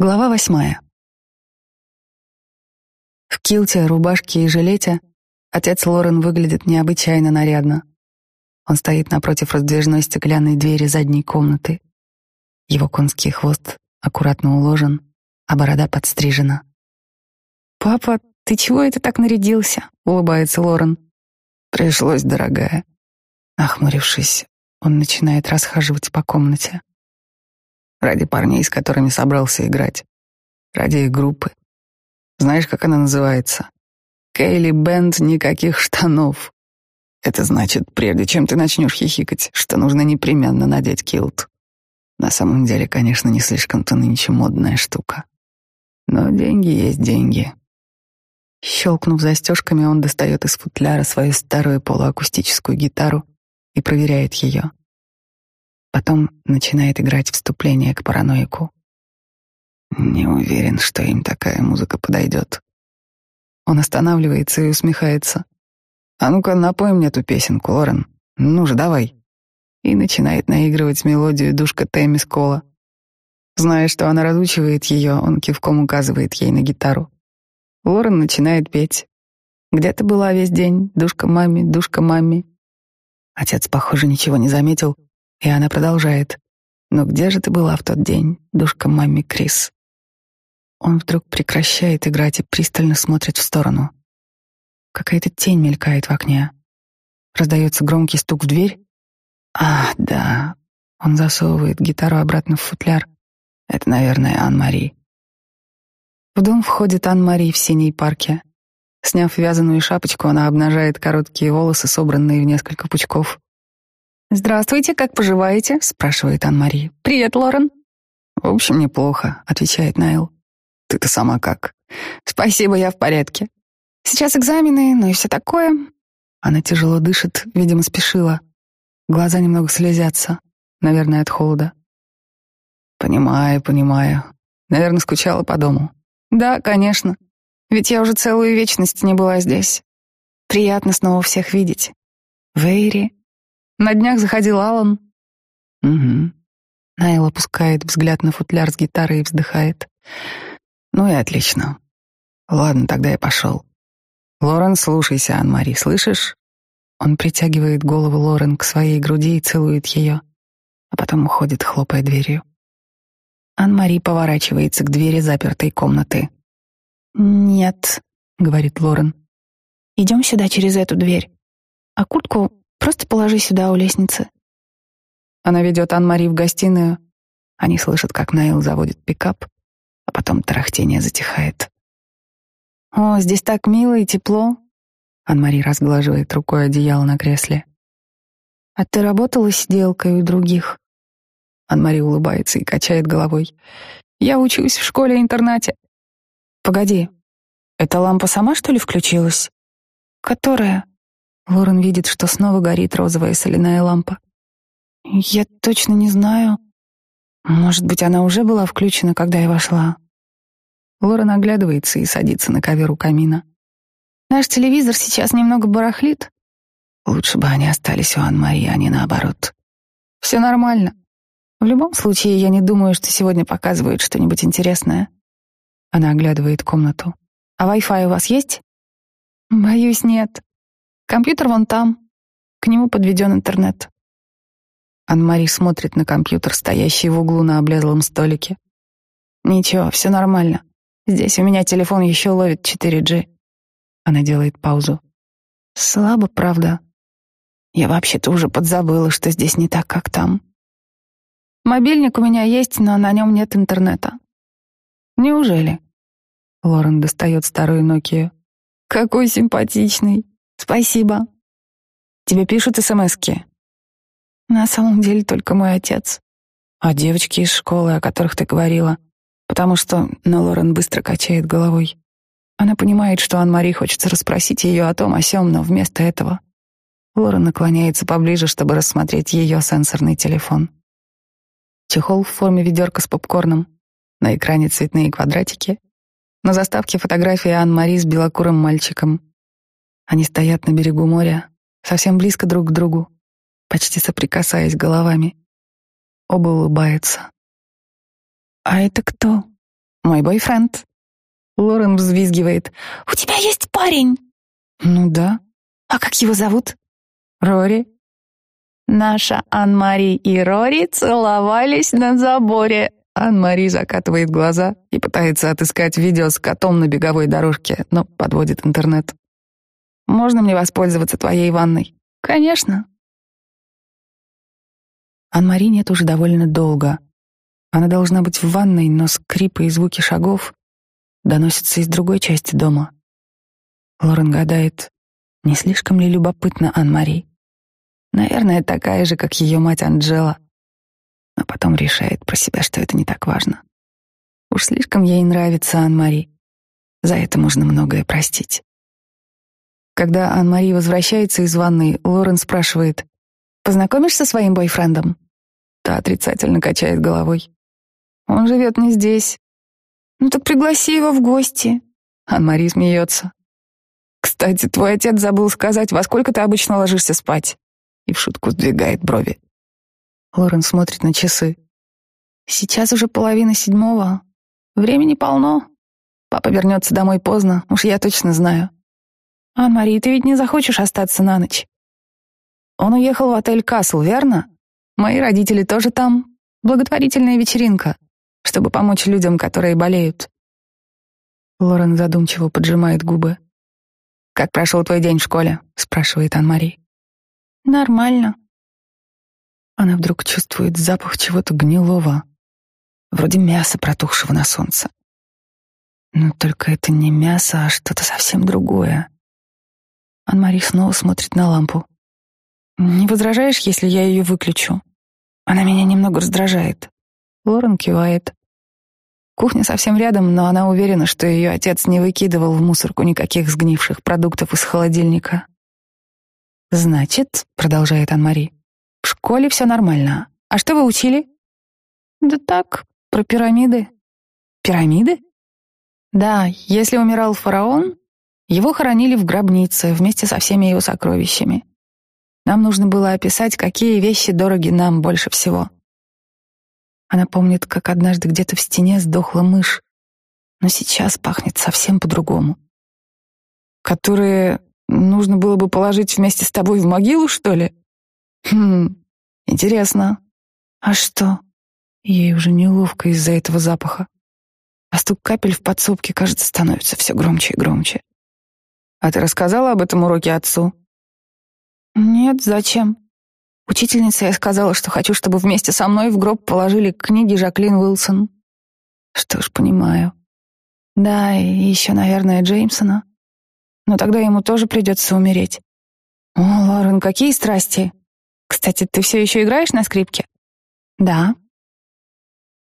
Глава восьмая. В килте, рубашке и жилете отец Лорен выглядит необычайно нарядно. Он стоит напротив раздвижной стеклянной двери задней комнаты. Его конский хвост аккуратно уложен, а борода подстрижена. «Папа, ты чего это так нарядился?» — улыбается Лорен. «Пришлось, дорогая». Охмурившись, он начинает расхаживать по комнате ради парней, с которыми собрался играть, ради их группы. Знаешь, как она называется? Кейли Бенд никаких штанов. Это значит, прежде чем ты начнешь хихикать, что нужно непременно надеть килт. На самом деле, конечно, не слишком-то нынче модная штука. Но деньги есть деньги. Щелкнув застежками, он достает из футляра свою старую полуакустическую гитару и проверяет ее. Потом начинает играть вступление к параноику. Не уверен, что им такая музыка подойдет. Он останавливается и усмехается. «А ну-ка, напой мне эту песенку, Лорен. Ну же, давай!» И начинает наигрывать мелодию душка Тэмми Скола. Зная, что она разучивает ее, он кивком указывает ей на гитару. Лорен начинает петь. «Где ты была весь день? Душка маме, душка маме». Отец, похоже, ничего не заметил — и она продолжает. «Но где же ты была в тот день, душка маме Крис?» Он вдруг прекращает играть и пристально смотрит в сторону. Какая-то тень мелькает в окне. Раздается громкий стук в дверь. «А, да». Он засовывает гитару обратно в футляр. Это, наверное, Ан-Мари. В дом входит Ан-Мари в синей парке. Сняв вязаную шапочку, она обнажает короткие волосы, собранные в несколько пучков. «Здравствуйте, как поживаете?» — спрашивает Ан-Мари. «Привет, Лорен». «В общем, неплохо», — отвечает Найл. «Ты-то сама как?» «Спасибо, я в порядке. Сейчас экзамены, ну и все такое». Она тяжело дышит, видимо, спешила. Глаза немного слезятся, наверное, от холода. «Понимаю, понимаю. Наверное, скучала по дому». «Да, конечно. Ведь я уже целую вечность не была здесь. Приятно снова всех видеть. Вейри, на днях заходил Алан. Угу. Найл опускает взгляд на футляр с гитарой и вздыхает. Ну и отлично. Ладно, тогда я пошел. Лорен, слушайся, Ан Мари, слышишь? Он притягивает голову Лорен к своей груди и целует ее, а потом уходит, хлопая дверью. Ан Мари поворачивается к двери запертой комнаты. «Нет», — говорит Лорен. «Идем сюда через эту дверь. А куртку Просто положи сюда у лестницы». Она ведет Ан-Мари в гостиную. Они слышат, как Наил заводит пикап, а потом тарахтение затихает. «О, здесь так мило и тепло!» Ан-Мари разглаживает рукой одеяло на кресле. «А ты работала сиделкой у других?» Ан-Мари улыбается и качает головой. «Я учусь в школе-интернате». «Погоди, эта лампа сама, что ли, включилась?» «Которая?» Лорен видит, что снова горит розовая соляная лампа. «Я точно не знаю. Может быть, она уже была включена, когда я вошла». Лорен оглядывается и садится на ковер у камина. «Наш телевизор сейчас немного барахлит». Лучше бы они остались у Анн-Марии, а не наоборот. «Все нормально. В любом случае, я не думаю, что сегодня показывают что-нибудь интересное». Она оглядывает комнату. «А Wi-Fi у вас есть?» «Боюсь, нет», Компьютер вон там. К нему подведен интернет. Анмари смотрит на компьютер, стоящий в углу на облезлом столике. Ничего, все нормально. Здесь у меня телефон еще ловит 4G. Она делает паузу. Слабо, правда. Я вообще-то уже подзабыла, что здесь не так, как там. Мобильник у меня есть, но на нем нет интернета. Неужели? Лорен достает старую Нокию. Какой симпатичный. Спасибо. Тебе пишут смски. На самом деле только мой отец. А девочки из школы, о которых ты говорила. Потому что но Лорен быстро качает головой. Она понимает, что Ан-Мари хочется расспросить ее о том, о сём, но вместо этого... Лорен наклоняется поближе, чтобы рассмотреть ее сенсорный телефон. Чехол в форме ведерка с попкорном. На экране цветные квадратики. На заставке фотография Ан-Мари с белокурым мальчиком. Они стоят на берегу моря, совсем близко друг к другу, почти соприкасаясь головами. Оба улыбаются. «А это кто?» «Мой бойфренд». Лорен взвизгивает. «У тебя есть парень?» «Ну да». «А как его зовут?» «Рори». Наша Ан-Мари и Рори целовались на заборе. Ан-Мари закатывает глаза и пытается отыскать видео с котом на беговой дорожке, но подводит интернет. Можно мне воспользоваться твоей ванной? Конечно. Анмари нет уже довольно долго. Она должна быть в ванной, но скрипы и звуки шагов доносятся из другой части дома. Лорен гадает, не слишком ли любопытна Анмари? Наверное, такая же, как ее мать Анджела. Но потом решает про себя, что это не так важно. Уж слишком ей нравится Анмари. За это можно многое простить. Когда Анмари возвращается из ванной, Лорен спрашивает, «Познакомишься со своим бойфрендом?» Та отрицательно качает головой. «Он живет не здесь». «Ну так пригласи его в гости». Анмари смеется. «Кстати, твой отец забыл сказать, во сколько ты обычно ложишься спать?» И в шутку сдвигает брови. Лорен смотрит на часы. «Сейчас уже половина седьмого. Времени полно. Папа вернется домой поздно, уж я точно знаю. «А, Мари, ты ведь не захочешь остаться на ночь?» «Он уехал в отель «Касл», верно? Мои родители тоже там. Благотворительная вечеринка, чтобы помочь людям, которые болеют». Лорен задумчиво поджимает губы. «Как прошел твой день в школе?» — спрашивает Ан-Мари. «Нормально». Она вдруг чувствует запах чего-то гнилого, вроде мяса, протухшего на солнце. Но только это не мясо, а что-то совсем другое. Анмари снова смотрит на лампу. «Не возражаешь, если я ее выключу? Она меня немного раздражает». Лорен кивает. Кухня совсем рядом, но она уверена, что ее отец не выкидывал в мусорку никаких сгнивших продуктов из холодильника. «Значит», — продолжает Анмари, — «в школе все нормально. А что вы учили?» «Да так, про пирамиды». «Пирамиды?» «Да, если умирал фараон, его хоронили в гробнице вместе со всеми его сокровищами. Нам нужно было описать, какие вещи дороги нам больше всего. Она помнит, как однажды где-то в стене сдохла мышь, но сейчас пахнет совсем по-другому. Которые нужно было бы положить вместе с тобой в могилу, что ли? Хм, интересно. А что? Ей уже неловко из-за этого запаха. А стук капель в подсобке, кажется, становится все громче и громче. А ты рассказала об этом уроке отцу? Нет, зачем? Учительница я сказала, что хочу, чтобы вместе со мной в гроб положили книги Жаклин Уилсон. Что ж, понимаю. Да, и еще, наверное, Джеймсона. Но тогда ему тоже придется умереть. О, Лорен, какие страсти! Кстати, ты все еще играешь на скрипке? Да.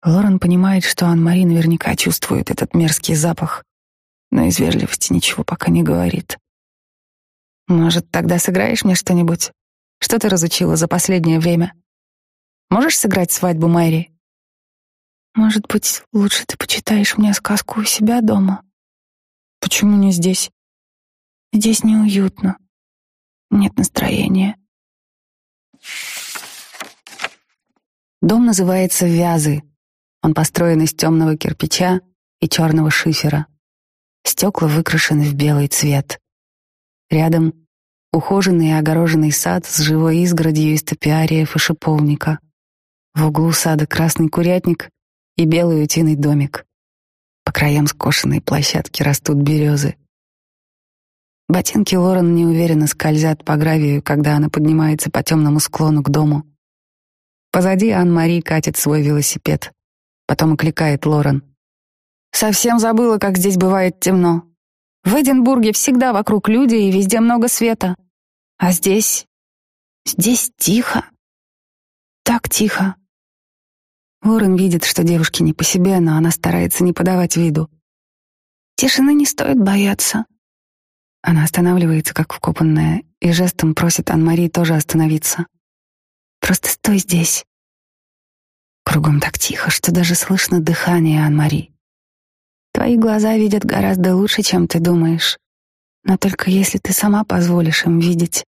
Лорен понимает, что Анмари наверняка чувствует этот мерзкий запах, но из вежливости ничего пока не говорит. Может, тогда сыграешь мне что-нибудь? Что ты разучила за последнее время? Можешь сыграть свадьбу Мэри? Может быть, лучше ты почитаешь мне сказку у себя дома? Почему не здесь? Здесь неуютно. Нет настроения. Дом называется Вязы. Он построен из темного кирпича и черного шифера. Стекла выкрашены в белый цвет. Рядом ухоженный и огороженный сад с живой изгородью из топиариев и шиповника. В углу сада красный курятник и белый утиный домик. По краям скошенной площадки растут березы. Ботинки Лорен неуверенно скользят по гравию, когда она поднимается по темному склону к дому. Позади Ан-Мари катит свой велосипед. Потом окликает Лорен. Совсем забыла, как здесь бывает темно. В Эдинбурге всегда вокруг люди и везде много света. А здесь... Здесь тихо. Так тихо. Уоррен видит, что девушке не по себе, но она старается не подавать виду. Тишины не стоит бояться. Она останавливается, как вкопанная, и жестом просит Анмари тоже остановиться. «Просто стой здесь». Кругом так тихо, что даже слышно дыхание Анмари. Твои глаза видят гораздо лучше, чем ты думаешь. Но только если ты сама позволишь им видеть.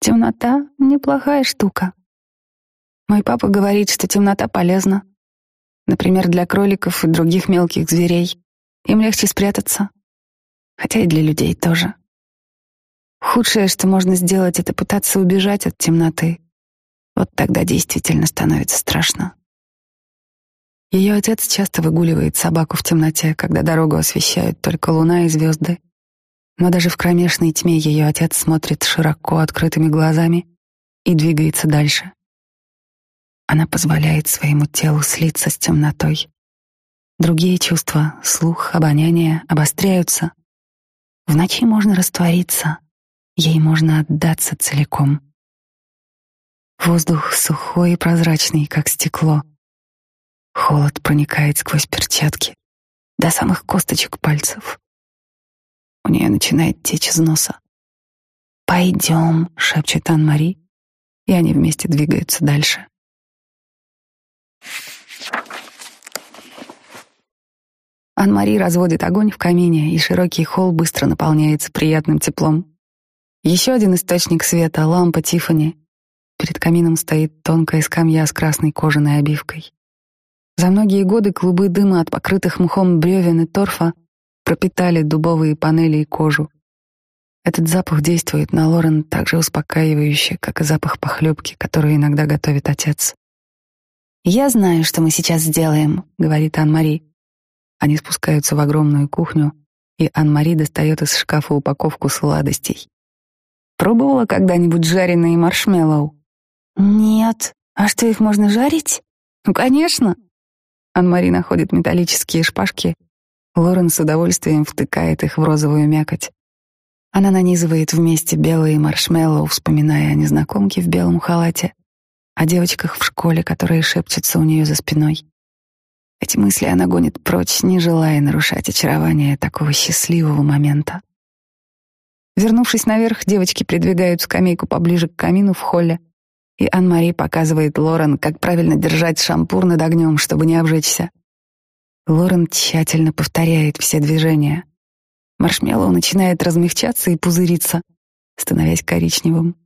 Темнота — неплохая штука. Мой папа говорит, что темнота полезна. Например, для кроликов и других мелких зверей. Им легче спрятаться. Хотя и для людей тоже. Худшее, что можно сделать, это пытаться убежать от темноты. Вот тогда действительно становится страшно. Ее отец часто выгуливает собаку в темноте, когда дорогу освещают только луна и звезды. Но даже в кромешной тьме ее отец смотрит широко открытыми глазами и двигается дальше. Она позволяет своему телу слиться с темнотой. Другие чувства, слух, обоняние обостряются. В ночи можно раствориться, ей можно отдаться целиком. Воздух сухой и прозрачный, как стекло — Холод проникает сквозь перчатки до самых косточек пальцев. У нее начинает течь из носа. «Пойдем», — шепчет Ан-Мари, и они вместе двигаются дальше. Ан-Мари разводит огонь в камине, и широкий холл быстро наполняется приятным теплом. Еще один источник света — лампа Тифани. Перед камином стоит тонкая скамья с красной кожаной обивкой. За многие годы клубы дыма от покрытых мхом бревен и торфа пропитали дубовые панели и кожу. Этот запах действует на Лорен так же успокаивающе, как и запах похлебки, которую иногда готовит отец. «Я знаю, что мы сейчас сделаем», — говорит Ан-Мари. Они спускаются в огромную кухню, и Ан-Мари достает из шкафа упаковку сладостей. «Пробовала когда-нибудь жареные маршмеллоу?» «Нет. А что, их можно жарить?» «Ну, конечно. Анмари находит металлические шпажки. Лорен с удовольствием втыкает их в розовую мякоть. Она нанизывает вместе белые маршмеллоу, вспоминая о незнакомке в белом халате, о девочках в школе, которые шепчутся у нее за спиной. Эти мысли она гонит прочь, не желая нарушать очарование такого счастливого момента. Вернувшись наверх, девочки придвигают скамейку поближе к камину в холле — и Ан-Мари показывает Лорен, как правильно держать шампур над огнем, чтобы не обжечься. Лорен тщательно повторяет все движения. Маршмеллоу начинает размягчаться и пузыриться, становясь коричневым.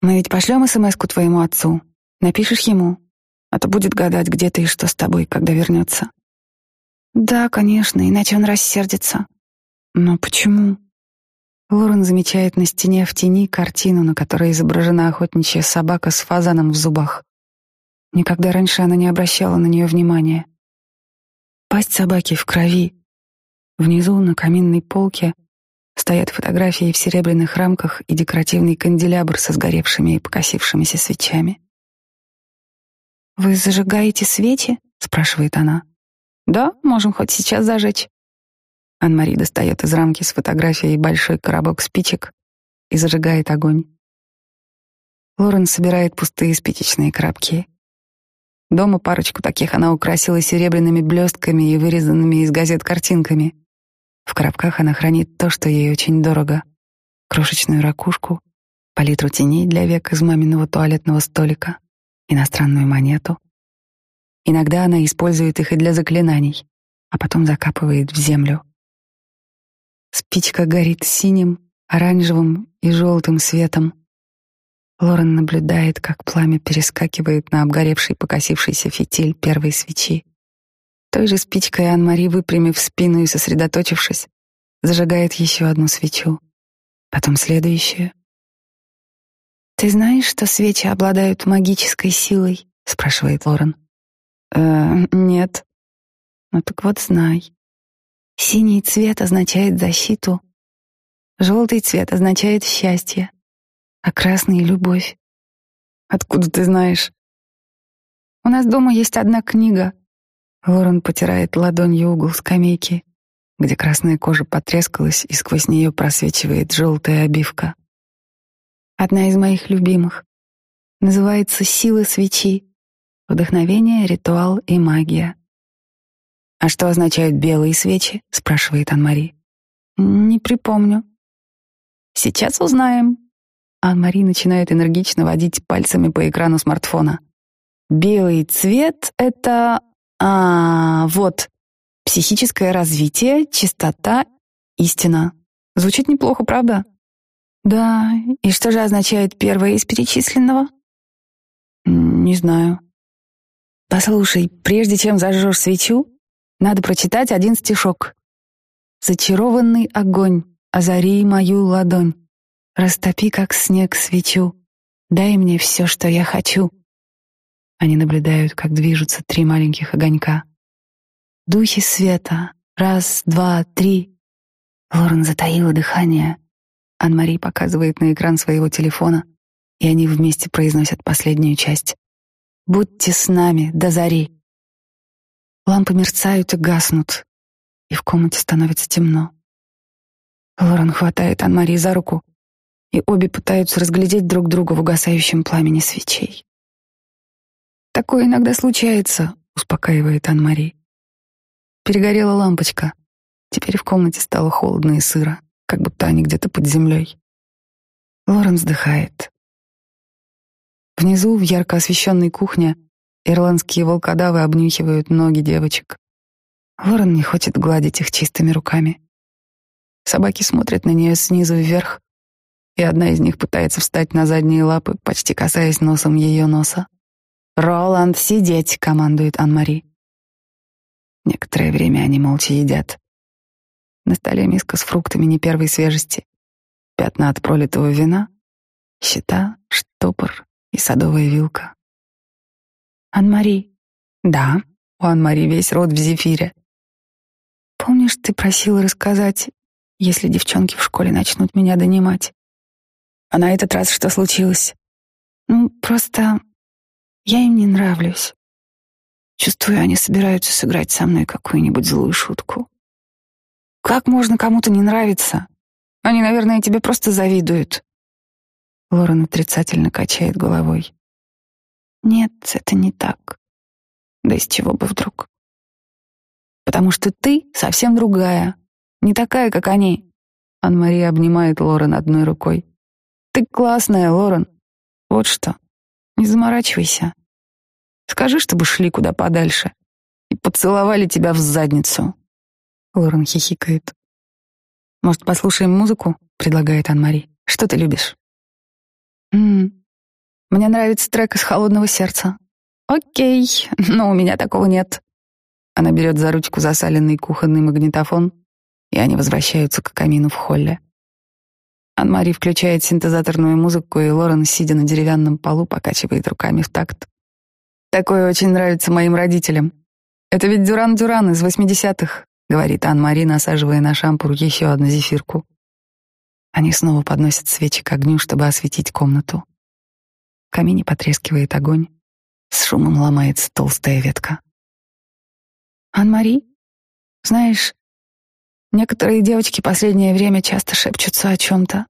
«Мы ведь пошлем СМС-ку твоему отцу. Напишешь ему, а то будет гадать, где ты и что с тобой, когда вернется». «Да, конечно, иначе он рассердится». «Но почему?» Лорен замечает на стене в тени картину, на которой изображена охотничья собака с фазаном в зубах. Никогда раньше она не обращала на нее внимания. Пасть собаки в крови. Внизу на каминной полке стоят фотографии в серебряных рамках и декоративный канделябр со сгоревшими и покосившимися свечами. «Вы зажигаете свечи?» — спрашивает она. «Да, можем хоть сейчас зажечь». Анмари достает из рамки с фотографией большой коробок спичек и зажигает огонь. Лорен собирает пустые спичечные коробки. Дома парочку таких она украсила серебряными блестками и вырезанными из газет картинками. В коробках она хранит то, что ей очень дорого. Крошечную ракушку, палитру теней для век из маминого туалетного столика, иностранную монету. Иногда она использует их и для заклинаний, а потом закапывает в землю — Спичка горит синим, оранжевым и желтым светом. Лорен наблюдает, как пламя перескакивает на обгоревший покосившийся фитиль первой свечи. Той же спичкой Ан-Мари, выпрямив спину и сосредоточившись, зажигает еще одну свечу, потом следующую. «Ты знаешь, что свечи обладают магической силой?» — спрашивает Лорен. «Э, «Нет». «Ну так вот знай. Синий цвет означает защиту, желтый цвет означает счастье, а красный — любовь. Откуда ты знаешь? У нас дома есть одна книга. Ворон потирает ладонью угол скамейки, где красная кожа потрескалась, и сквозь нее просвечивает желтая обивка. Одна из моих любимых. Называется «Сила свечи», «Вдохновение, ритуал и магия». «А что означают белые свечи?» — спрашивает Анмари. «Не припомню». «Сейчас узнаем». Анмари начинает энергично водить пальцами по экрану смартфона. «Белый цвет — это... А, вот. Психическое развитие, чистота, истина. Звучит неплохо, правда?» «Да, и что же означает первое из перечисленного?» «Не знаю». «Послушай, прежде чем зажжешь свечу, надо прочитать один стишок. Зачарованный огонь, озари мою ладонь. Растопи, как снег, свечу. Дай мне все, что я хочу. Они наблюдают, как движутся три маленьких огонька. Духи света. Раз, два, три. Лорен затаила дыхание. Анмари показывает на экран своего телефона, и они вместе произносят последнюю часть. «Будьте с нами до зари». Лампы мерцают и гаснут, и в комнате становится темно. Лорен хватает Анмари за руку, и обе пытаются разглядеть друг друга в угасающем пламени свечей. «Такое иногда случается», — успокаивает Ан Мари. Перегорела лампочка. Теперь в комнате стало холодно и сыро, как будто они где-то под землей. Лорен вздыхает. Внизу, в ярко освещенной кухне, Ирландские волкодавы обнюхивают ноги девочек. Ворон не хочет гладить их чистыми руками. Собаки смотрят на нее снизу вверх, и одна из них пытается встать на задние лапы, почти касаясь носом ее носа. «Роланд, сидеть!» — командует Ан Мари. Некоторое время они молча едят. На столе миска с фруктами не первой свежести. Пятна от пролитого вина, щита, штопор и садовая вилка. Анмари. Да, у Анмари весь рот в зефире. Помнишь, ты просила рассказать, если девчонки в школе начнут меня донимать? А на этот раз что случилось? Ну, просто я им не нравлюсь. Чувствую, они собираются сыграть со мной какую-нибудь злую шутку. Как можно кому-то не нравиться? Они, наверное, тебе просто завидуют. Лорен отрицательно качает головой. Нет, это не так. Да из чего бы вдруг? Потому что ты совсем другая. Не такая, как они. Ан-Мария обнимает Лорен одной рукой. Ты классная, Лорен. Вот что. Не заморачивайся. Скажи, чтобы шли куда подальше и поцеловали тебя в задницу. Лорен хихикает. Может, послушаем музыку? предлагает Ан-Мари. Что ты любишь? М мне нравится трек из «Холодного сердца». Окей, но у меня такого нет. Она берет за ручку засаленный кухонный магнитофон, и они возвращаются к камину в холле. Анмари включает синтезаторную музыку, и Лорен, сидя на деревянном полу, покачивает руками в такт. «Такое очень нравится моим родителям. Это ведь Дюран-Дюран из 80-х», — говорит Анмари, насаживая на шампур еще одну зефирку. Они снова подносят свечи к огню, чтобы осветить комнату камине потрескивает огонь, с шумом ломается толстая ветка. «Ан-Мари, знаешь, некоторые девочки последнее время часто шепчутся о чем-то.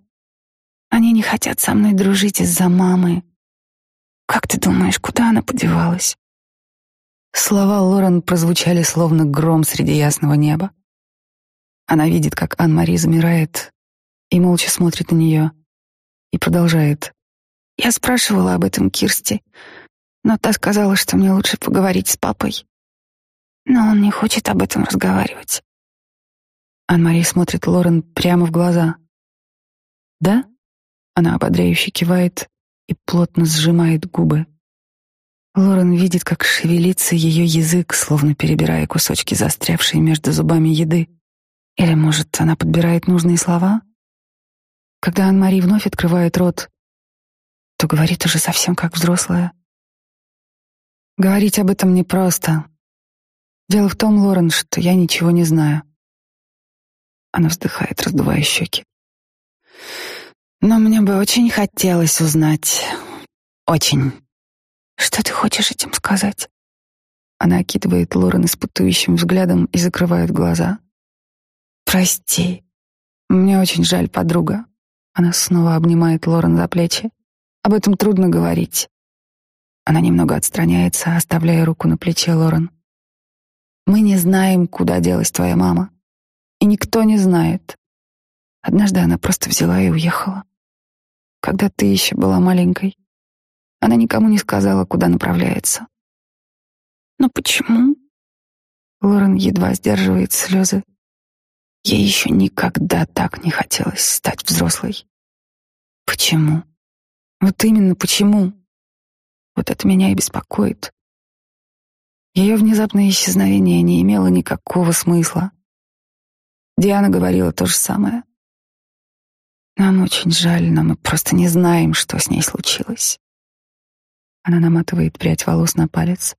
Они не хотят со мной дружить из-за мамы. Как ты думаешь, куда она подевалась?» Слова Лорен прозвучали словно гром среди ясного неба. Она видит, как Ан-Мари замирает и молча смотрит на нее и продолжает. Я спрашивала об этом Кирсти, но та сказала, что мне лучше поговорить с папой. Но он не хочет об этом разговаривать. Анмари смотрит Лорен прямо в глаза. «Да?» Она ободряюще кивает и плотно сжимает губы. Лорен видит, как шевелится ее язык, словно перебирая кусочки, застрявшие между зубами еды. Или, может, она подбирает нужные слова? Когда Анмари вновь открывает рот, то говорит уже совсем как взрослая. Говорить об этом непросто. Дело в том, Лорен, что я ничего не знаю. Она вздыхает, раздувая щеки. Но мне бы очень хотелось узнать. Очень. Что ты хочешь этим сказать? Она окидывает Лорен испытующим взглядом и закрывает глаза. Прости. Мне очень жаль, подруга. Она снова обнимает Лорен за плечи. Об этом трудно говорить. Она немного отстраняется, оставляя руку на плече Лорен. Мы не знаем, куда делась твоя мама. И никто не знает. Однажды она просто взяла и уехала. Когда ты еще была маленькой, она никому не сказала, куда направляется. Но почему? Лорен едва сдерживает слезы. Ей еще никогда так не хотелось стать взрослой. Почему? Вот именно почему? Вот это меня и беспокоит. Ее внезапное исчезновение не имело никакого смысла. Диана говорила то же самое. Нам очень жаль, но мы просто не знаем, что с ней случилось. Она наматывает прядь волос на палец.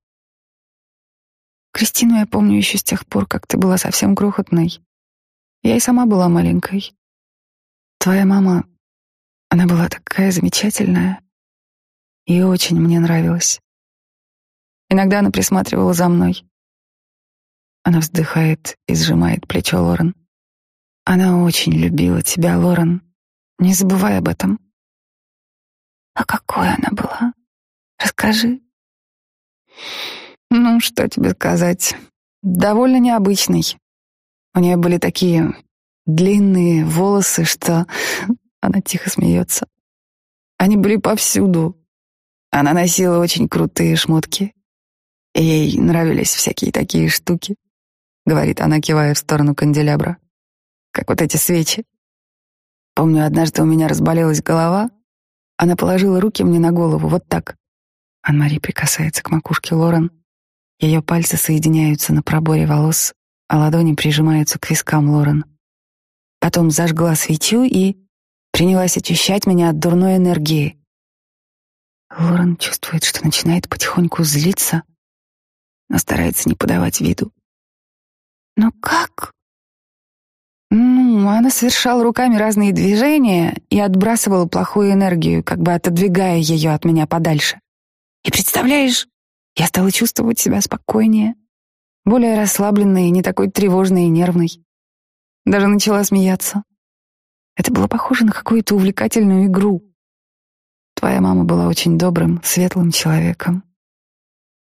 Кристину я помню еще с тех пор, как ты была совсем грохотной. Я и сама была маленькой. Твоя мама она была такая замечательная и очень мне нравилась. Иногда она присматривала за мной. Она вздыхает и сжимает плечо Лорен. Она очень любила тебя, Лорен. Не забывай об этом. А какой она была? Расскажи. Ну, что тебе сказать? Довольно необычный. У нее были такие длинные волосы, что она тихо смеется. Они были повсюду. Она носила очень крутые шмотки. Ей нравились всякие такие штуки, говорит она, кивая в сторону канделябра. Как вот эти свечи. Помню, однажды у меня разболелась голова. Она положила руки мне на голову, вот так. Анмари прикасается к макушке Лорен. Ее пальцы соединяются на проборе волос, а ладони прижимаются к вискам Лорен. Потом зажгла свечу и принялась очищать меня от дурной энергии. Лорен чувствует, что начинает потихоньку злиться, но старается не подавать виду. Но как? Ну, она совершала руками разные движения и отбрасывала плохую энергию, как бы отодвигая ее от меня подальше. И представляешь, я стала чувствовать себя спокойнее, более расслабленной и не такой тревожной и нервной. Даже начала смеяться. Это было похоже на какую-то увлекательную игру. Твоя мама была очень добрым, светлым человеком.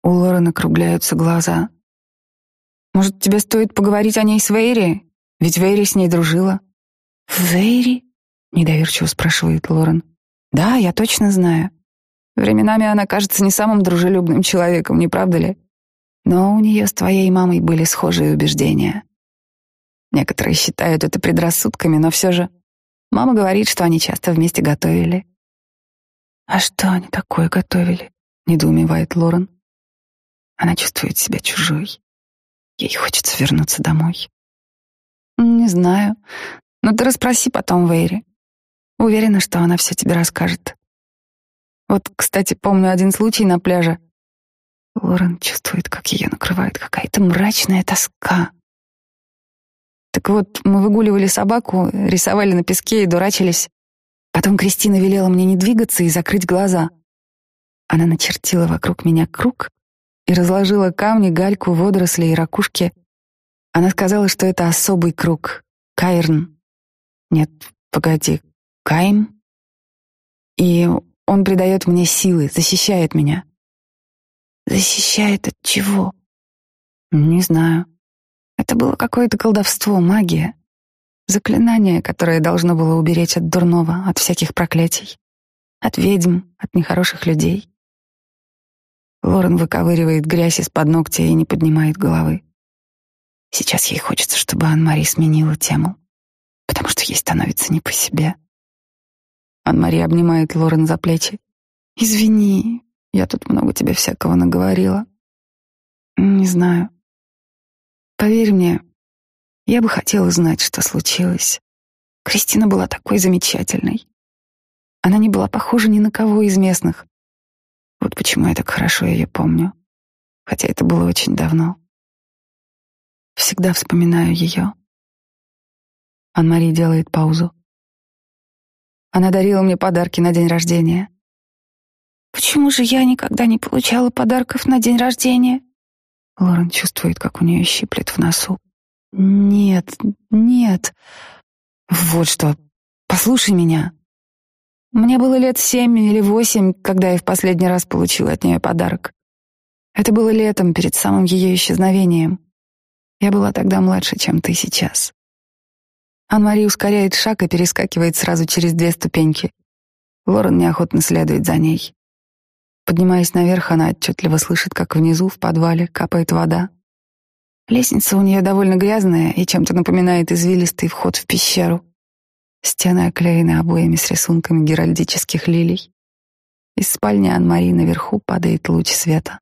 У Лоры накругляются глаза. Может, тебе стоит поговорить о ней с Вейри? Ведь Вейри с ней дружила. Вейри? Недоверчиво спрашивает Лорен. Да, я точно знаю. Временами она кажется не самым дружелюбным человеком, не правда ли? Но у нее с твоей мамой были схожие убеждения. Некоторые считают это предрассудками, но все же... Мама говорит, что они часто вместе готовили. «А что они такое готовили?» — недоумевает Лорен. Она чувствует себя чужой. Ей хочется вернуться домой. «Не знаю, но ты расспроси потом Вейри. Уверена, что она все тебе расскажет». Вот, кстати, помню один случай на пляже. Лорен чувствует, как ее накрывает какая-то мрачная тоска. Так вот, мы выгуливали собаку, рисовали на песке и дурачились. Потом Кристина велела мне не двигаться и закрыть глаза. Она начертила вокруг меня круг и разложила камни, гальку, водоросли и ракушки. Она сказала, что это особый круг. Кайрн. Нет, погоди, Кайм? И он придает мне силы, защищает меня. Защищает от чего? Не знаю. Это было какое-то колдовство, магия. Заклинание, которое должно было уберечь от дурного, от всяких проклятий, от ведьм, от нехороших людей. Лорен выковыривает грязь из-под ногтя и не поднимает головы. Сейчас ей хочется, чтобы Анмари сменила тему, потому что ей становится не по себе. Анмари обнимает Лорен за плечи. «Извини, я тут много тебе всякого наговорила. Не знаю. Поверь мне, я бы хотела знать, что случилось. Кристина была такой замечательной. Она не была похожа ни на кого из местных. Вот почему я так хорошо ее помню. Хотя это было очень давно. Всегда вспоминаю ее. Анмари делает паузу. Она дарила мне подарки на день рождения. Почему же я никогда не получала подарков на день рождения? Лорен чувствует, как у нее щиплет в носу. «Нет, нет. Вот что. Послушай меня. Мне было лет семь или восемь, когда я в последний раз получила от нее подарок. Это было летом, перед самым ее исчезновением. Я была тогда младше, чем ты сейчас. Анмари ускоряет шаг и перескакивает сразу через две ступеньки. Лорен неохотно следует за ней. Поднимаясь наверх, она отчетливо слышит, как внизу, в подвале, капает вода. Лестница у нее довольно грязная и чем-то напоминает извилистый вход в пещеру. Стены оклеены обоями с рисунками геральдических лилий. Из спальни Анмари наверху падает луч света.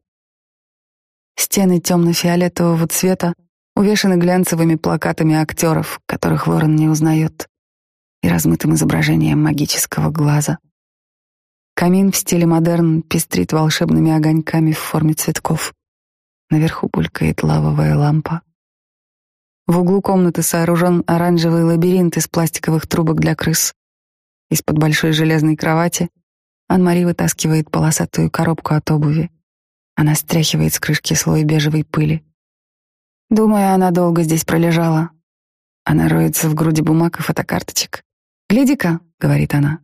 Стены темно-фиолетового цвета увешаны глянцевыми плакатами актеров, которых Ворон не узнает, и размытым изображением магического глаза — Камин в стиле модерн пестрит волшебными огоньками в форме цветков. Наверху булькает лавовая лампа. В углу комнаты сооружен оранжевый лабиринт из пластиковых трубок для крыс. Из-под большой железной кровати Анмари вытаскивает полосатую коробку от обуви. Она стряхивает с крышки слой бежевой пыли. Думаю, она долго здесь пролежала. Она роется в груди бумаг и фотокарточек. «Гляди-ка», — говорит она,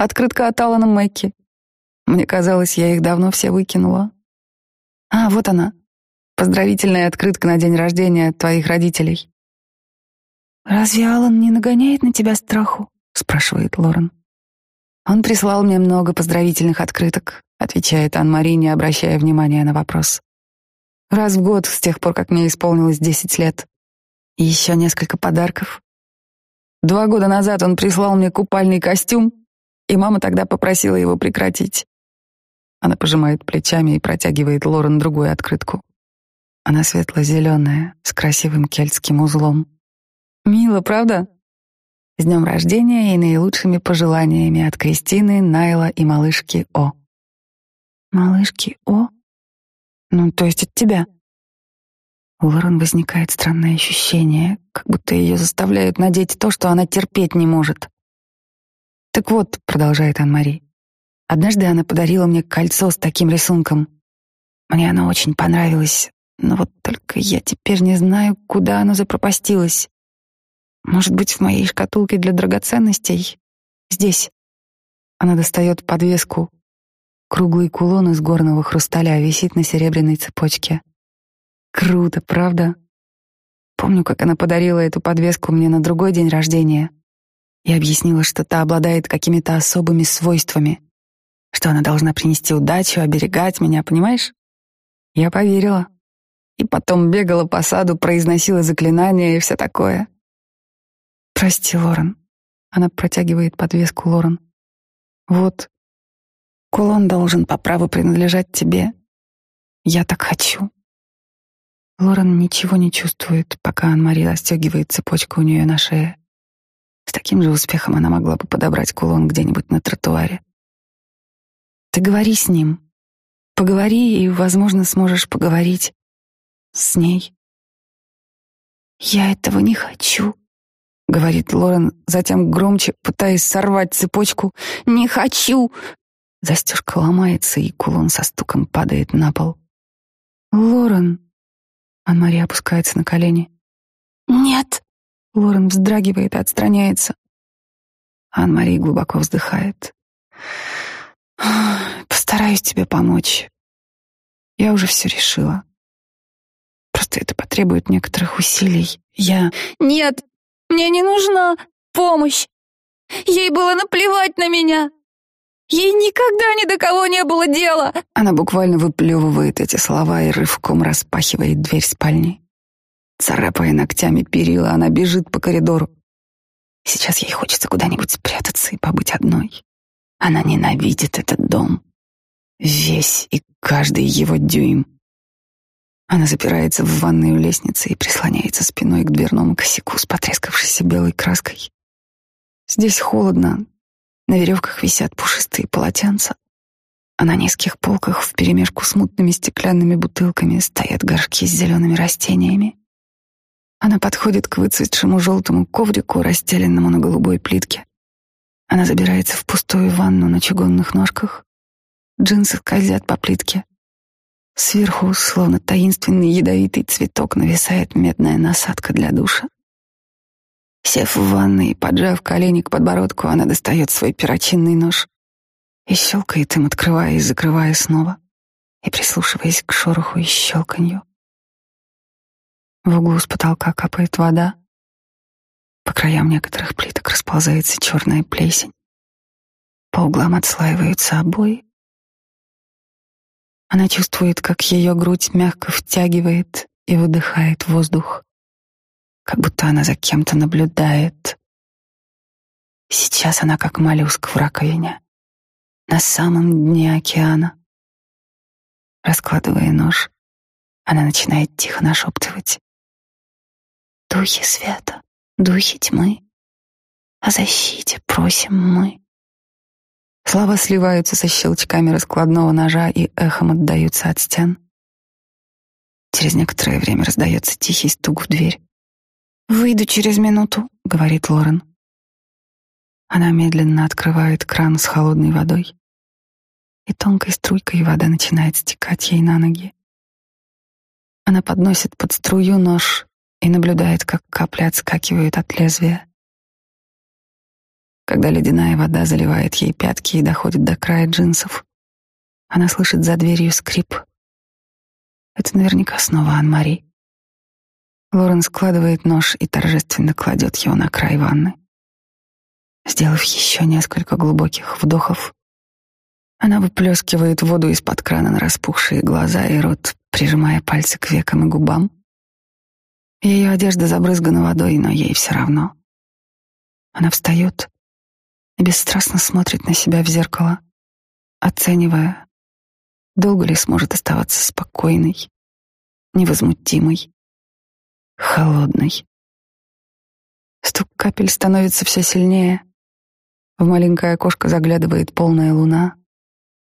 Открытка от Алана Мэкки. Мне казалось, я их давно все выкинула. А, вот она. Поздравительная открытка на день рождения от твоих родителей. «Разве Алан не нагоняет на тебя страху?» — спрашивает Лорен. «Он прислал мне много поздравительных открыток», — отвечает Ан-Мари, не обращая внимания на вопрос. «Раз в год с тех пор, как мне исполнилось 10 лет. И еще несколько подарков. Два года назад он прислал мне купальный костюм, и мама тогда попросила его прекратить. Она пожимает плечами и протягивает Лорен другую открытку. Она светло-зеленая, с красивым кельтским узлом. Мило, правда? С днем рождения и наилучшими пожеланиями от Кристины, Найла и малышки О. Малышки О? Ну, то есть от тебя. У Лорен возникает странное ощущение, как будто ее заставляют надеть то, что она терпеть не может. «Так вот», — продолжает Анмари, — «однажды она подарила мне кольцо с таким рисунком. Мне оно очень понравилось, но вот только я теперь не знаю, куда оно запропастилось. Может быть, в моей шкатулке для драгоценностей? Здесь». Она достает подвеску. Круглый кулон из горного хрусталя висит на серебряной цепочке. Круто, правда? Помню, как она подарила эту подвеску мне на другой день рождения и объяснила, что та обладает какими-то особыми свойствами, что она должна принести удачу, оберегать меня, понимаешь? Я поверила. И потом бегала по саду, произносила заклинания и все такое. Прости, Лорен. Она протягивает подвеску Лорен. Вот. Кулон должен по праву принадлежать тебе. Я так хочу. Лорен ничего не чувствует, пока Анмари расстегивает цепочку у нее на шее. С таким же успехом она могла бы подобрать кулон где-нибудь на тротуаре. Ты говори с ним. Поговори, и, возможно, сможешь поговорить с ней. «Я этого не хочу», — говорит Лорен, затем громче, пытаясь сорвать цепочку. «Не хочу!» Застежка ломается, и кулон со стуком падает на пол. «Лорен!» Анмария опускается на колени. «Нет!» Лорен вздрагивает и отстраняется. Анмари глубоко вздыхает. «Постараюсь тебе помочь. Я уже все решила. Просто это потребует некоторых усилий. Я...» «Нет, мне не нужна помощь. Ей было наплевать на меня. Ей никогда ни до кого не было дела». Она буквально выплевывает эти слова и рывком распахивает дверь спальни. Царапая ногтями перила, она бежит по коридору. Сейчас ей хочется куда-нибудь спрятаться и побыть одной. Она ненавидит этот дом. Весь и каждый его дюйм. Она запирается в ванную лестницы и прислоняется спиной к дверному косяку с потрескавшейся белой краской. Здесь холодно. На веревках висят пушистые полотенца, а на низких полках вперемешку с мутными стеклянными бутылками стоят горшки с зелеными растениями. Она подходит к выцветшему желтому коврику, расстеленному на голубой плитке. Она забирается в пустую ванну на чугунных ножках. Джинсы скользят по плитке. Сверху, словно таинственный ядовитый цветок, нависает медная насадка для душа. Сев в ванной и поджав колени к подбородку, она достает свой перочинный нож и щелкает им, открывая и закрывая снова, и прислушиваясь к шороху и щелканью. В углу с потолка капает вода. По краям некоторых плиток расползается черная плесень. По углам отслаиваются обои. Она чувствует, как ее грудь мягко втягивает и выдыхает воздух, как будто она за кем-то наблюдает. Сейчас она как моллюск в раковине, на самом дне океана. Раскладывая нож, она начинает тихо нашептывать. Духи света, духи тьмы, о защите просим мы. Слова сливаются со щелчками раскладного ножа и эхом отдаются от стен. Через некоторое время раздается тихий стук в дверь. «Выйду через минуту», — говорит Лорен. Она медленно открывает кран с холодной водой, и тонкой струйкой вода начинает стекать ей на ноги. Она подносит под струю нож и наблюдает, как капли отскакивают от лезвия. Когда ледяная вода заливает ей пятки и доходит до края джинсов, она слышит за дверью скрип. Это наверняка снова Ан Мари. Лорен складывает нож и торжественно кладет его на край ванны. Сделав еще несколько глубоких вдохов, она выплескивает воду из-под крана на распухшие глаза и рот, прижимая пальцы к векам и губам, ее одежда забрызгана водой, но ей все равно. Она встает и бесстрастно смотрит на себя в зеркало, оценивая, долго ли сможет оставаться спокойной, невозмутимой, холодной. Стук капель становится все сильнее. В маленькое окошко заглядывает полная луна,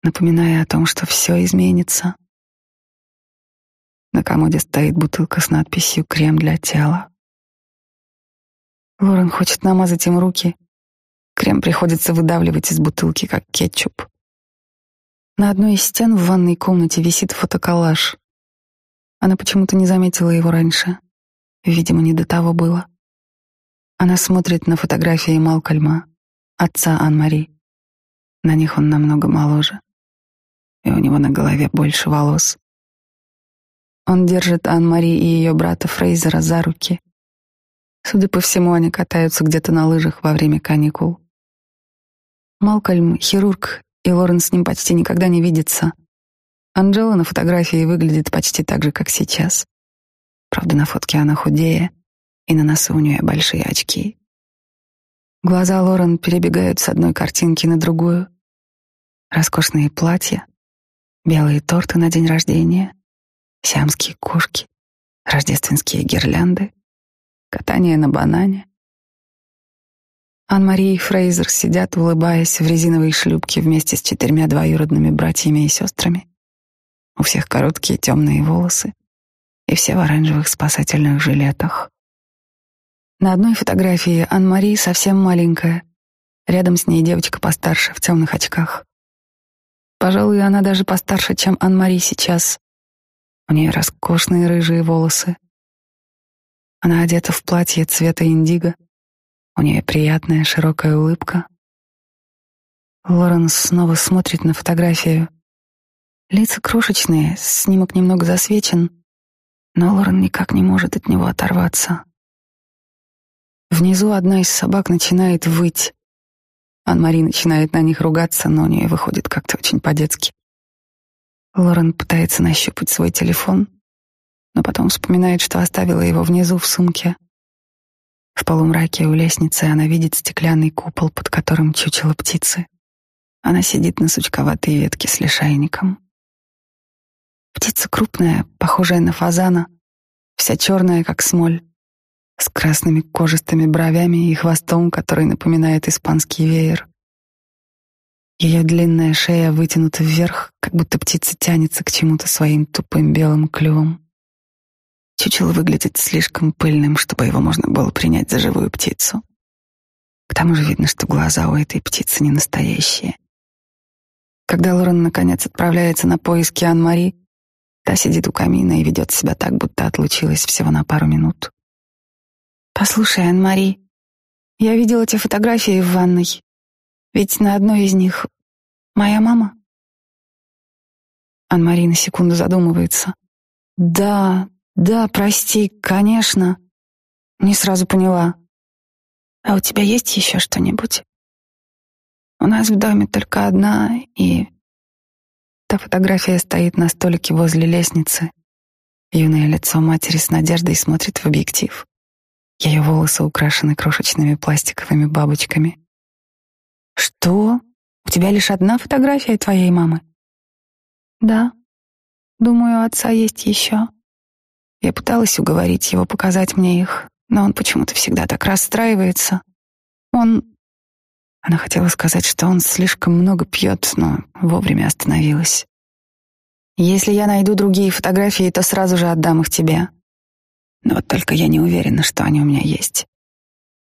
напоминая о том, что все изменится. На комоде стоит бутылка с надписью «Крем для тела». Лорен хочет намазать им руки. Крем приходится выдавливать из бутылки, как кетчуп. На одной из стен в ванной комнате висит фотоколлаж. Она почему-то не заметила его раньше. Видимо, не до того было. Она смотрит на фотографии Малкольма, отца Ан-Мари. На них он намного моложе. И у него на голове больше волос. Он держит Ан-Мари и ее брата Фрейзера за руки. Судя по всему, они катаются где-то на лыжах во время каникул. Малкольм — хирург, и Лорен с ним почти никогда не видится. Анжела на фотографии выглядит почти так же, как сейчас. Правда, на фотке она худее, и на носу у нее большие очки. Глаза Лорен перебегают с одной картинки на другую. Роскошные платья, белые торты на день рождения — сиамские кошки, рождественские гирлянды, катание на банане. Ан-Мария и Фрейзер сидят, улыбаясь в резиновой шлюпке вместе с четырьмя двоюродными братьями и сестрами. У всех короткие темные волосы и все в оранжевых спасательных жилетах. На одной фотографии Ан-Мария совсем маленькая. Рядом с ней девочка постарше, в темных очках. Пожалуй, она даже постарше, чем Ан-Мари сейчас. У нее роскошные рыжие волосы. Она одета в платье цвета индиго. У нее приятная широкая улыбка. Лоренс снова смотрит на фотографию. Лица крошечные, снимок немного засвечен, но Лорен никак не может от него оторваться. Внизу одна из собак начинает выть. Анмари начинает на них ругаться, но у нее выходит как-то очень по-детски. Лорен пытается нащупать свой телефон, но потом вспоминает, что оставила его внизу в сумке. В полумраке у лестницы она видит стеклянный купол, под которым чучело птицы. Она сидит на сучковатой ветке с лишайником. Птица крупная, похожая на фазана, вся черная, как смоль, с красными кожистыми бровями и хвостом, который напоминает испанский веер. Ее длинная шея вытянута вверх, как будто птица тянется к чему-то своим тупым белым клювом. Чучело выглядит слишком пыльным, чтобы его можно было принять за живую птицу. К тому же видно, что глаза у этой птицы не настоящие. Когда Лорен наконец отправляется на поиски Ан-Мари, та сидит у камина и ведет себя так, будто отлучилась всего на пару минут. «Послушай, Ан-Мари, я видела те фотографии в ванной. Ведь на одной из них моя мама. Анмари на секунду задумывается. Да, да, прости, конечно. Не сразу поняла. А у тебя есть еще что-нибудь? У нас в доме только одна, и... Та фотография стоит на столике возле лестницы. Юное лицо матери с надеждой смотрит в объектив. Ее волосы украшены крошечными пластиковыми бабочками — что? У тебя лишь одна фотография твоей мамы? Да. Думаю, у отца есть еще. Я пыталась уговорить его показать мне их, но он почему-то всегда так расстраивается. Он... Она хотела сказать, что он слишком много пьет, но вовремя остановилась. Если я найду другие фотографии, то сразу же отдам их тебе. Но вот только я не уверена, что они у меня есть.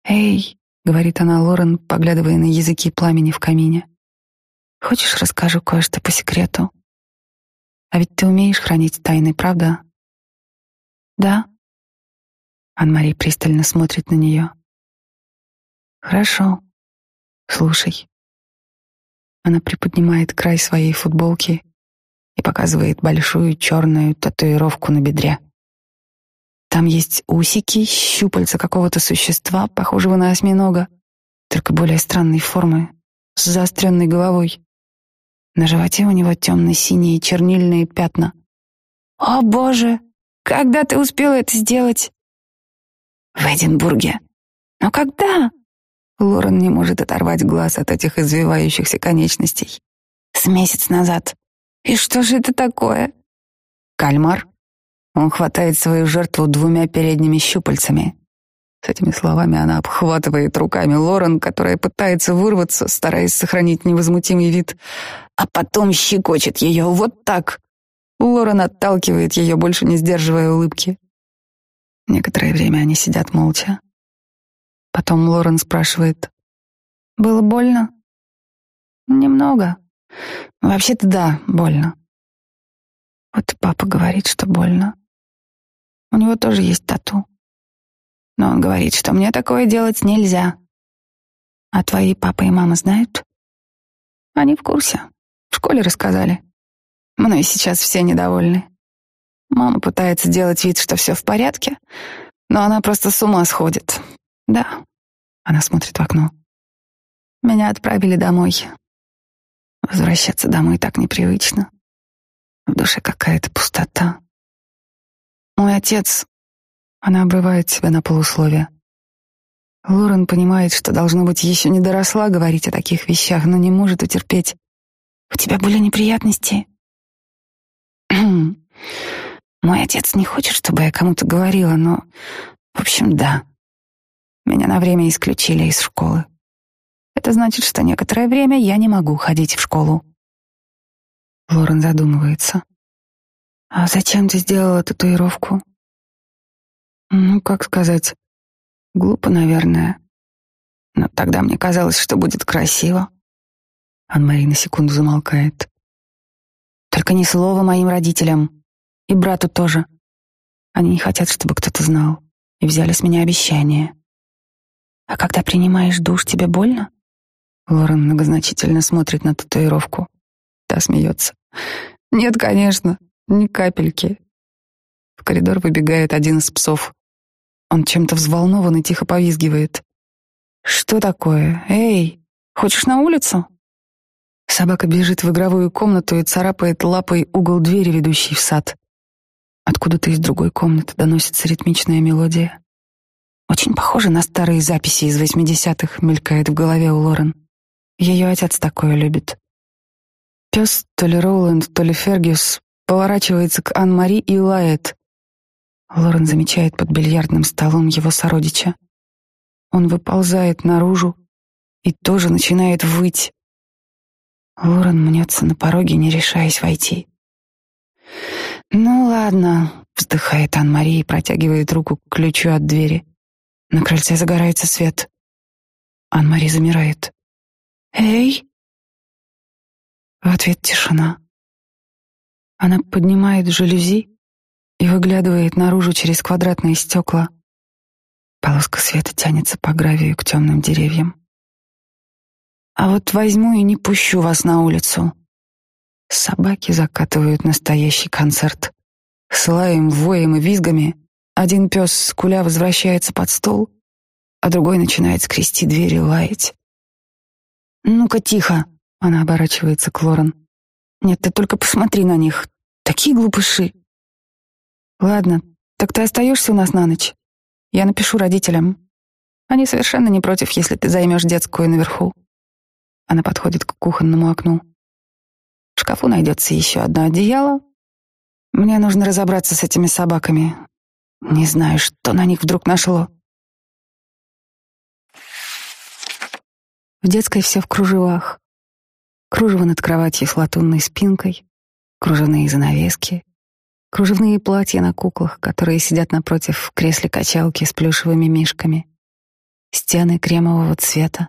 Эй, Говорит она Лорен, поглядывая на языки пламени в камине. Хочешь, расскажу кое-что по секрету? А ведь ты умеешь хранить тайны, правда? Да. Анмари пристально смотрит на нее. Хорошо. Слушай. Она приподнимает край своей футболки и показывает большую черную татуировку на бедре. Там есть усики, щупальца какого-то существа, похожего на осьминога, только более странной формы, с заостренной головой. На животе у него темно-синие чернильные пятна. «О, Боже! Когда ты успела это сделать?» «В Эдинбурге». «Но когда?» Лорен не может оторвать глаз от этих извивающихся конечностей. «С месяц назад. И что же это такое?» «Кальмар», он хватает свою жертву двумя передними щупальцами. С этими словами она обхватывает руками Лорен, которая пытается вырваться, стараясь сохранить невозмутимый вид, а потом щекочет ее вот так. Лорен отталкивает ее, больше не сдерживая улыбки. Некоторое время они сидят молча. Потом Лорен спрашивает. «Было больно?» «Немного. Вообще-то да, больно». Вот папа говорит, что больно. У него тоже есть тату. Но он говорит, что мне такое делать нельзя. А твои папа и мама знают? Они в курсе. В школе рассказали. Мной сейчас все недовольны. Мама пытается делать вид, что все в порядке, но она просто с ума сходит. Да. Она смотрит в окно. Меня отправили домой. Возвращаться домой так непривычно. В душе какая-то пустота. «Мой отец...» Она обрывает себя на полусловие. Лорен понимает, что, должно быть, еще не доросла говорить о таких вещах, но не может утерпеть. «У тебя были неприятности?» «Мой отец не хочет, чтобы я кому-то говорила, но... В общем, да. Меня на время исключили из школы. Это значит, что некоторое время я не могу ходить в школу». Лорен задумывается. А зачем ты сделала татуировку? Ну, как сказать, глупо, наверное. Но тогда мне казалось, что будет красиво. Анмари на секунду замолкает. Только ни слова моим родителям. И брату тоже. Они не хотят, чтобы кто-то знал. И взяли с меня обещание. А когда принимаешь душ, тебе больно? Лорен многозначительно смотрит на татуировку. Та смеется. Нет, конечно. Ни капельки. В коридор выбегает один из псов. Он чем-то взволнован и тихо повизгивает. «Что такое? Эй, хочешь на улицу?» Собака бежит в игровую комнату и царапает лапой угол двери, ведущей в сад. Откуда-то из другой комнаты доносится ритмичная мелодия. Очень похоже на старые записи из 80-х, мелькает в голове у Лорен. Ее отец такое любит. Пес, то ли Роуленд, то ли Фергюс, поворачивается к Ан-Мари и лает. Лорен замечает под бильярдным столом его сородича. Он выползает наружу и тоже начинает выть. Лорен мнется на пороге, не решаясь войти. «Ну ладно», — вздыхает Ан-Мари и протягивает руку к ключу от двери. На крыльце загорается свет. Ан-Мари замирает. «Эй!» В ответ тишина. Она поднимает жалюзи и выглядывает наружу через квадратные стекла. Полоска света тянется по гравию к темным деревьям. А вот возьму и не пущу вас на улицу. Собаки закатывают настоящий концерт. С лаем, воем и визгами один пес с куля возвращается под стол, а другой начинает скрести дверь и лаять. «Ну-ка, тихо!» — она оборачивается к Лорен. Нет, ты только посмотри на них. Такие глупыши. Ладно, так ты остаешься у нас на ночь. Я напишу родителям. Они совершенно не против, если ты займешь детскую наверху. Она подходит к кухонному окну. В шкафу найдется еще одно одеяло. Мне нужно разобраться с этими собаками. Не знаю, что на них вдруг нашло. В детской все в кружевах. Кружево над кроватью с латунной спинкой, кружевные занавески, кружевные платья на куклах, которые сидят напротив в кресле качалки с плюшевыми мишками, стены кремового цвета,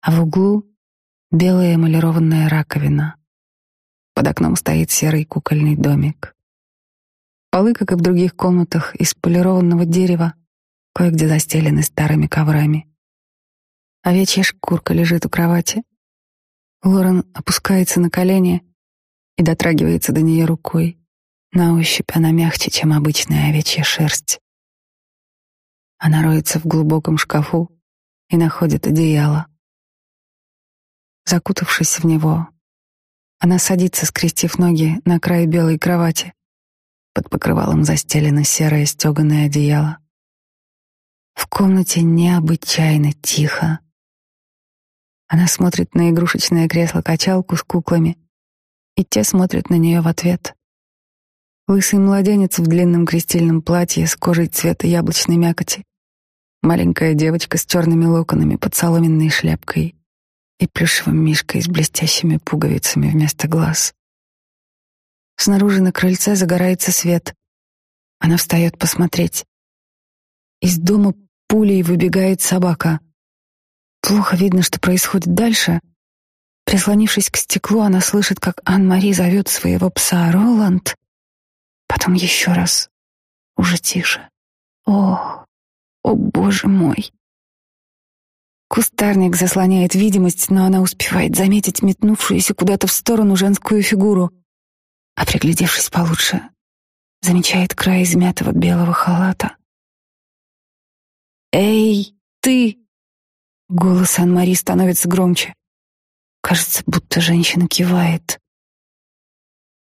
а в углу — белая эмалированная раковина. Под окном стоит серый кукольный домик. Полы, как и в других комнатах, из полированного дерева, кое-где застелены старыми коврами. Овечья шкурка лежит у кровати, Лорен опускается на колени и дотрагивается до нее рукой. На ощупь она мягче, чем обычная овечья шерсть. Она роется в глубоком шкафу и находит одеяло. Закутавшись в него, она садится, скрестив ноги, на край белой кровати. Под покрывалом застелено серое стеганое одеяло. В комнате необычайно тихо. Она смотрит на игрушечное кресло-качалку с куклами, и те смотрят на нее в ответ. Лысый младенец в длинном крестильном платье с кожей цвета яблочной мякоти, маленькая девочка с черными локонами под соломенной шляпкой и плюшевым мишкой с блестящими пуговицами вместо глаз. Снаружи на крыльце загорается свет. Она встает посмотреть. Из дома пулей выбегает собака — Плохо видно, что происходит дальше. Прислонившись к стеклу, она слышит, как Ан-Мари зовет своего пса Роланд. Потом еще раз, уже тише. О, о боже мой! Кустарник заслоняет видимость, но она успевает заметить метнувшуюся куда-то в сторону женскую фигуру. А приглядевшись получше, замечает край измятого белого халата. «Эй, ты!» Голос Анмари становится громче. Кажется, будто женщина кивает.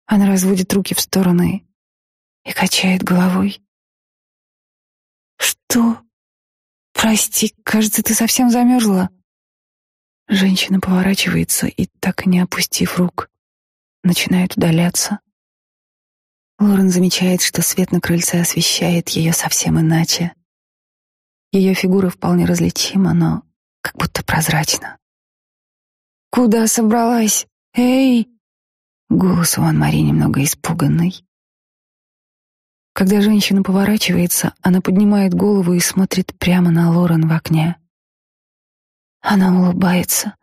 Она разводит руки в стороны и качает головой. «Что? Прости, кажется, ты совсем замерзла». Женщина поворачивается и, так не опустив рук, начинает удаляться. Лорен замечает, что свет на крыльце освещает ее совсем иначе. Ее фигура вполне различима, но как будто прозрачно. «Куда собралась? Эй!» Голос у Анмари немного испуганный. Когда женщина поворачивается, она поднимает голову и смотрит прямо на Лорен в окне. Она улыбается,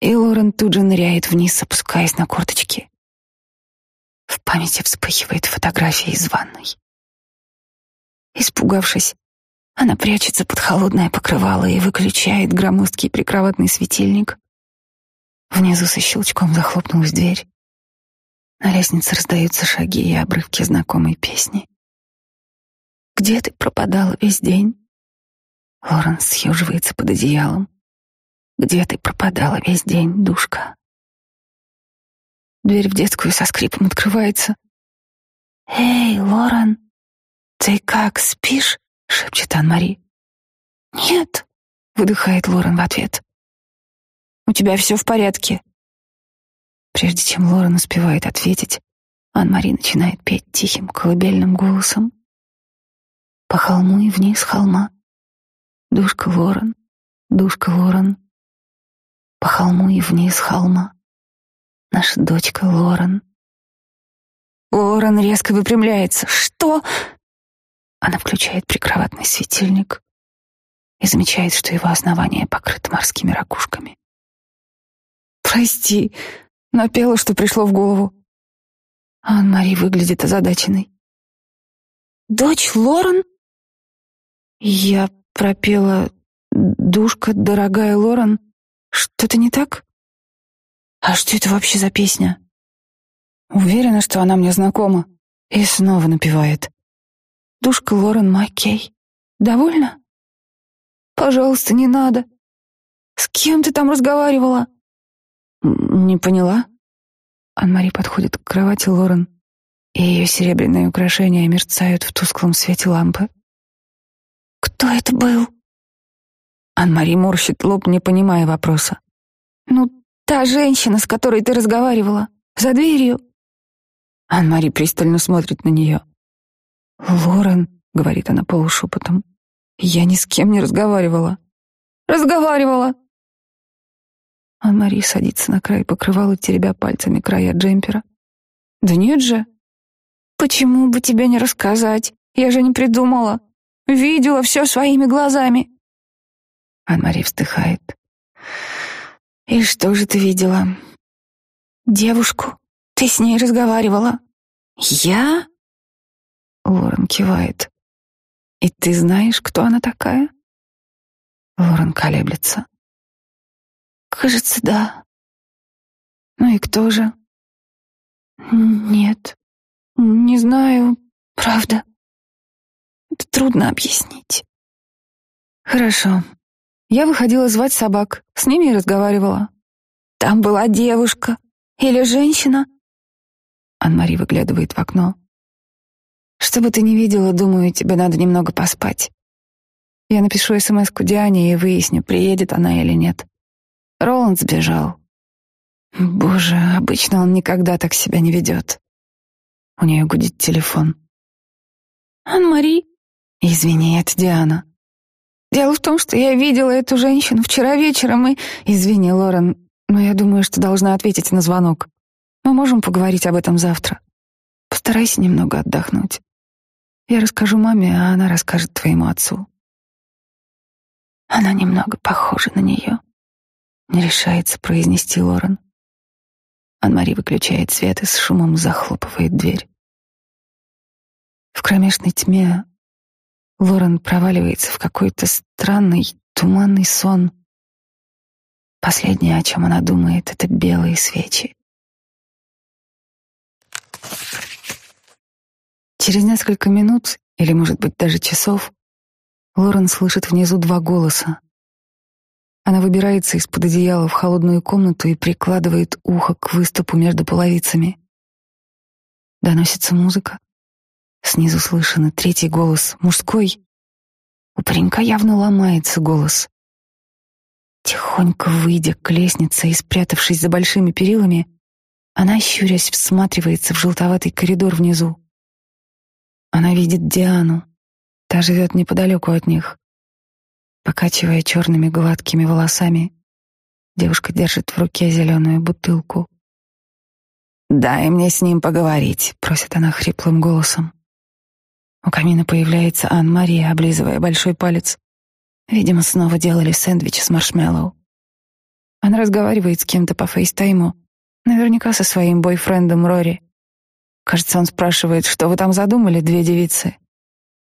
и Лорен тут же ныряет вниз, опускаясь на корточки. В памяти вспыхивает фотография из ванной. Испугавшись, она прячется под холодное покрывало и выключает громоздкий прикроватный светильник. Внизу со щелчком захлопнулась дверь. На лестнице раздаются шаги и обрывки знакомой песни. «Где ты пропадала весь день?» Лоренс съеживается под одеялом. «Где ты пропадала весь день, душка?» Дверь в детскую со скрипом открывается. «Эй, Лорен, ты как, спишь?» шепчет Ан Мари. «Нет!» — выдыхает Лорен в ответ. «У тебя все в порядке!» Прежде чем Лорен успевает ответить, Ан Мари начинает петь тихим колыбельным голосом. По холму и вниз холма. Душка Лорен, душка Лорен. По холму и вниз холма. Наша дочка Лорен. Лорен резко выпрямляется. «Что?» Она включает прикроватный светильник и замечает, что его основание покрыто морскими ракушками. «Прости, напела, что пришло в голову». Анна-Мари выглядит озадаченной. «Дочь Лорен?» Я пропела «Душка, дорогая Лорен, что-то не так?» «А что это вообще за песня?» Уверена, что она мне знакома. И снова напевает. Душка Лорен Маккей. Довольно? Пожалуйста, не надо. С кем ты там разговаривала? Не поняла. Анмари подходит к кровати Лорен, и ее серебряные украшения мерцают в тусклом свете лампы. Кто это был? Анмари морщит лоб, не понимая вопроса. Ну, та женщина, с которой ты разговаривала, за дверью. Анмари пристально смотрит на нее. «Лорен», — говорит она полушепотом, — «я ни с кем не разговаривала». «Разговаривала!» А Мари садится на край покрывала, теребя пальцами края джемпера. «Да нет же!» «Почему бы тебе не рассказать? Я же не придумала. Видела все своими глазами». Анмари вздыхает. «И что же ты видела?» «Девушку. Ты с ней разговаривала». «Я?» Лорен кивает. «И ты знаешь, кто она такая?» Лорен колеблется. «Кажется, да». «Ну и кто же?» «Нет, не знаю, правда. Это трудно объяснить». «Хорошо. Я выходила звать собак, с ними и разговаривала. Там была девушка или женщина». Анмари выглядывает в окно. Что бы ты ни видела, думаю, тебе надо немного поспать. Я напишу смс-ку Диане и выясню, приедет она или нет. Роланд сбежал. Боже, обычно он никогда так себя не ведет. У нее гудит телефон. «Ан-Мари?» «Извини, это Диана». «Дело в том, что я видела эту женщину вчера вечером и...» «Извини, Лорен, но я думаю, что должна ответить на звонок. Мы можем поговорить об этом завтра. Постарайся немного отдохнуть». Я расскажу маме, а она расскажет твоему отцу. Она немного похожа на нее. Не решается произнести Лорен. Анмари выключает свет и с шумом захлопывает дверь. В кромешной тьме Лорен проваливается в какой-то странный, туманный сон. Последнее, о чем она думает, это белые свечи. Через несколько минут, или, может быть, даже часов, Лорен слышит внизу два голоса. Она выбирается из-под одеяла в холодную комнату и прикладывает ухо к выступу между половицами. Доносится музыка. Снизу слышен третий голос, мужской. У паренька явно ломается голос. Тихонько выйдя к лестнице и спрятавшись за большими перилами, она, щурясь, всматривается в желтоватый коридор внизу. Она видит Диану, та живет неподалеку от них. Покачивая черными гладкими волосами, девушка держит в руке зеленую бутылку. «Дай мне с ним поговорить», — просит она хриплым голосом. У камина появляется Анн-Мария, облизывая большой палец. Видимо, снова делали сэндвич с маршмеллоу. Она разговаривает с кем-то по фейстайму, наверняка со своим бойфрендом Рори. Кажется, он спрашивает, что вы там задумали, две девицы.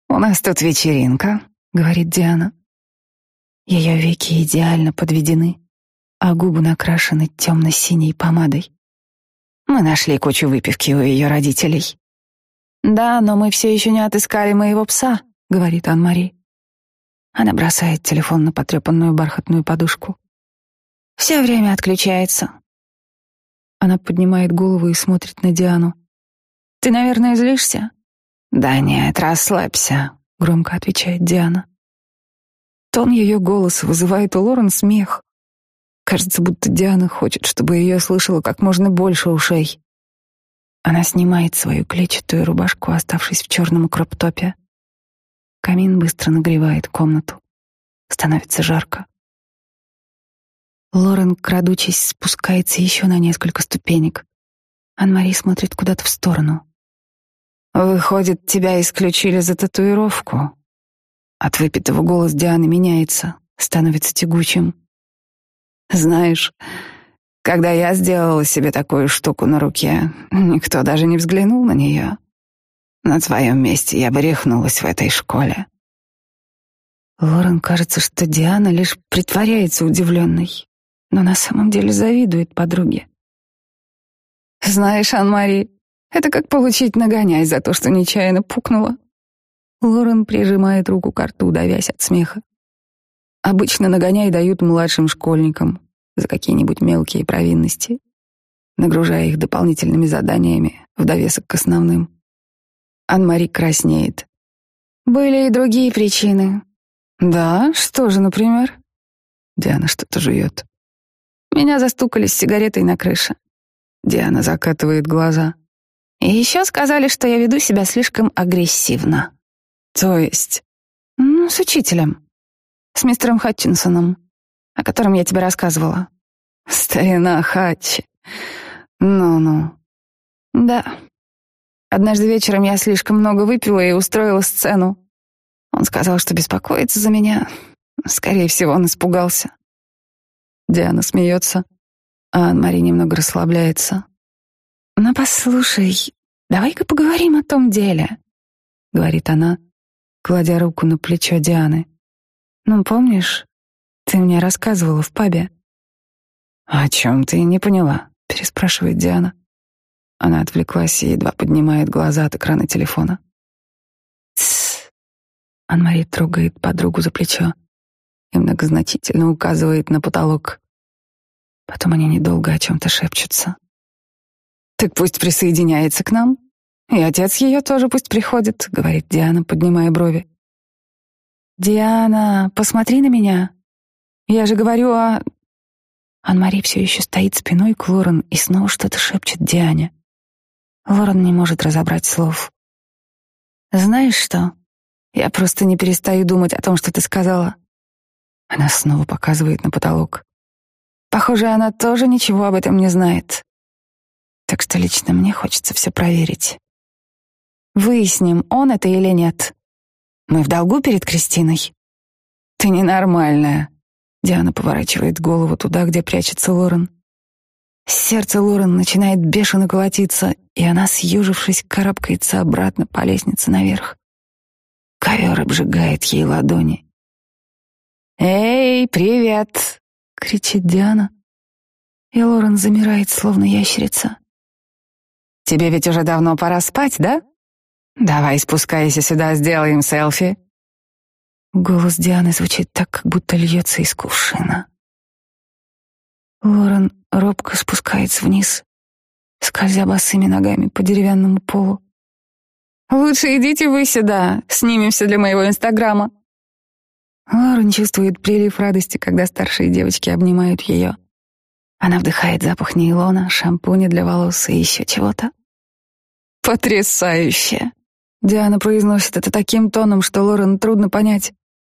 «У нас тут вечеринка», — говорит Диана. Ее веки идеально подведены, а губы накрашены темно-синей помадой. Мы нашли кучу выпивки у ее родителей. «Да, но мы все еще не отыскали моего пса», — говорит Ан-Мари. Она бросает телефон на потрепанную бархатную подушку. Все время отключается. Она поднимает голову и смотрит на Диану. Ты, наверное, злишься? Да нет, расслабься, громко отвечает Диана. Тон ее голоса вызывает у Лорен смех. Кажется, будто Диана хочет, чтобы ее слышало как можно больше ушей. Она снимает свою клетчатую рубашку, оставшись в черном кроптопе. Камин быстро нагревает комнату. Становится жарко. Лорен, крадучись, спускается еще на несколько ступенек. Анмари смотрит куда-то в сторону. Выходит, тебя исключили за татуировку. От выпитого голос Дианы меняется, становится тягучим. Знаешь, когда я сделала себе такую штуку на руке, никто даже не взглянул на нее. На твоем месте я бы рехнулась в этой школе. Лорен кажется, что Диана лишь притворяется удивленной, но на самом деле завидует подруге. Знаешь, Ан-Мари, это как получить нагоняй за то, что нечаянно пукнула. Лорен прижимает руку к рту, давясь от смеха. Обычно нагоняй дают младшим школьникам за какие-нибудь мелкие провинности, нагружая их дополнительными заданиями в довесок к основным. Анмари краснеет. Были и другие причины. Да, что же, например? Диана что-то жует. Меня застукали с сигаретой на крыше. Диана закатывает глаза. Еще сказали, что я веду себя слишком агрессивно. То есть? Ну, с учителем. С мистером Хатчинсоном, о котором я тебе рассказывала. Старина Хатч. Ну-ну. Да. Однажды вечером я слишком много выпила и устроила сцену. Он сказал, что беспокоится за меня. Скорее всего, он испугался. Диана смеется, а Анна-Мари немного расслабляется. Но послушай, давай-ка поговорим о том деле, говорит она, кладя руку на плечо Дианы. Ну, помнишь, ты мне рассказывала в пабе. О чем ты не поняла? переспрашивает Диана. Она отвлеклась и едва поднимает глаза от экрана телефона. Тссс. Анмари трогает подругу за плечо и многозначительно указывает на потолок. Потом они недолго о чем-то шепчутся. «Так пусть присоединяется к нам. И отец ее тоже пусть приходит», — говорит Диана, поднимая брови. «Диана, посмотри на меня. Я же говорю о...» Анмари все еще стоит спиной к Лорен и снова что-то шепчет Диане. Лорен не может разобрать слов. «Знаешь что? Я просто не перестаю думать о том, что ты сказала». Она снова показывает на потолок. «Похоже, она тоже ничего об этом не знает» так что лично мне хочется все проверить. Выясним, он это или нет. Мы в долгу перед Кристиной. Ты ненормальная. Диана поворачивает голову туда, где прячется Лорен. Сердце Лорен начинает бешено колотиться, и она, съежившись, карабкается обратно по лестнице наверх. Ковер обжигает ей ладони. «Эй, привет!» — кричит Диана. И Лорен замирает, словно ящерица. Тебе ведь уже давно пора спать, да? Давай спускайся сюда, сделаем селфи». Голос Дианы звучит так, как будто льется из кувшина. Лорен робко спускается вниз, скользя босыми ногами по деревянному полу. «Лучше идите вы сюда, снимемся для моего Инстаграма». Лорен чувствует прилив радости, когда старшие девочки обнимают ее. Она вдыхает запах нейлона, шампуня для волос и еще чего-то. «Потрясающе!» Диана произносит это таким тоном, что Лорен трудно понять,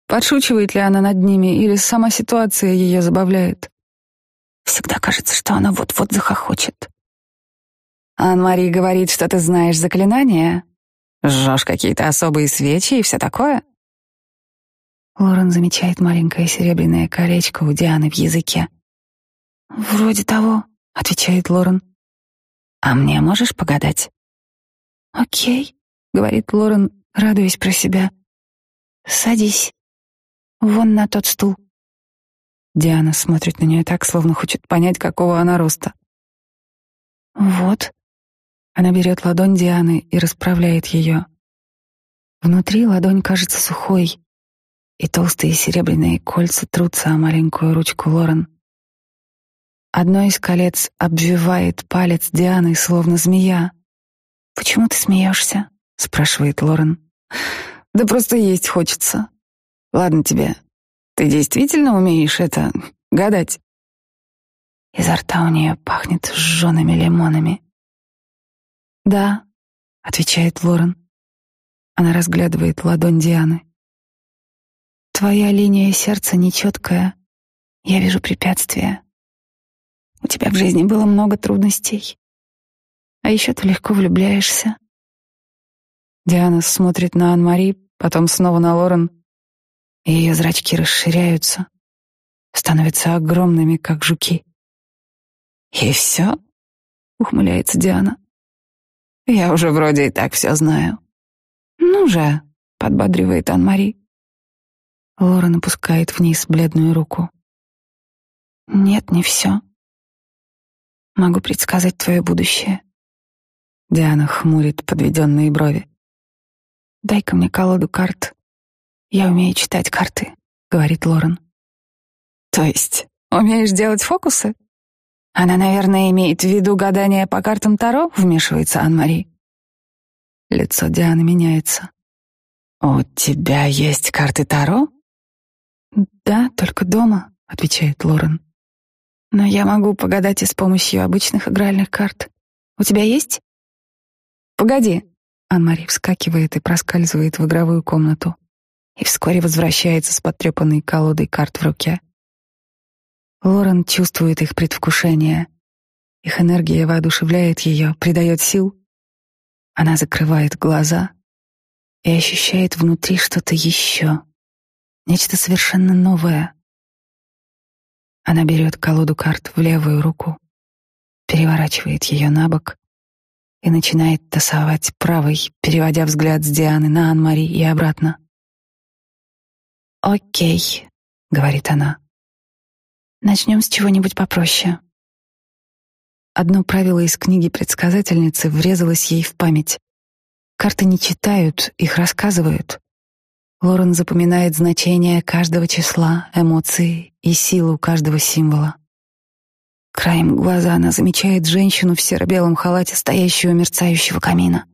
подшучивает ли она над ними или сама ситуация ее забавляет. Всегда кажется, что она вот-вот захохочет. «Ан-Мари говорит, что ты знаешь заклинания, жжешь какие-то особые свечи и все такое». Лорен замечает маленькое серебряное колечко у Дианы в языке. «Вроде того», — отвечает Лорен. «А мне можешь погадать?» «Окей», — говорит Лорен, радуясь про себя. «Садись. Вон на тот стул». Диана смотрит на нее так, словно хочет понять, какого она роста. «Вот». Она берет ладонь Дианы и расправляет ее. Внутри ладонь кажется сухой, и толстые серебряные кольца трутся о маленькую ручку Лорен. Одно из колец обвивает палец Дианы, словно змея. «Почему ты смеешься?» — спрашивает Лорен. «Да просто есть хочется. Ладно тебе, ты действительно умеешь это гадать?» Изо рта у нее пахнет сжёными лимонами. «Да», — отвечает Лорен. Она разглядывает ладонь Дианы. «Твоя линия сердца нечеткая. Я вижу препятствия. У тебя в жизни было много трудностей. А еще ты легко влюбляешься. Диана смотрит на Ан Мари, потом снова на Лорен, и ее зрачки расширяются, становятся огромными, как жуки. «И все?» — ухмыляется Диана. «Я уже вроде и так все знаю». «Ну же», — подбадривает Ан Мари. Лорен опускает вниз бледную руку. «Нет, не все. Могу предсказать твое будущее. Диана хмурит подведенные брови. Дай-ка мне колоду карт. Я умею читать карты, говорит Лорен. То есть, умеешь делать фокусы? Она, наверное, имеет в виду гадание по картам Таро, вмешивается Ан-Мари. Лицо Дианы меняется. «У тебя есть карты Таро?» «Да, только дома», — отвечает Лорен. Но я могу погадать и с помощью обычных игральных карт. У тебя есть? Погоди. Анмари вскакивает и проскальзывает в игровую комнату. И вскоре возвращается с потрепанной колодой карт в руке. Лорен чувствует их предвкушение. Их энергия воодушевляет ее, придает сил. Она закрывает глаза и ощущает внутри что-то еще. Нечто совершенно новое — она берет колоду карт в левую руку, переворачивает ее на бок и начинает тасовать правой, переводя взгляд с Дианы на Ан Мари и обратно. «Окей», — говорит она. «Начнем с чего-нибудь попроще». Одно правило из книги предсказательницы врезалось ей в память. Карты не читают, их рассказывают. Лорен запоминает значение каждого числа, эмоции и силу каждого символа. Краем глаза она замечает женщину в серо-белом халате, стоящую у мерцающего камина.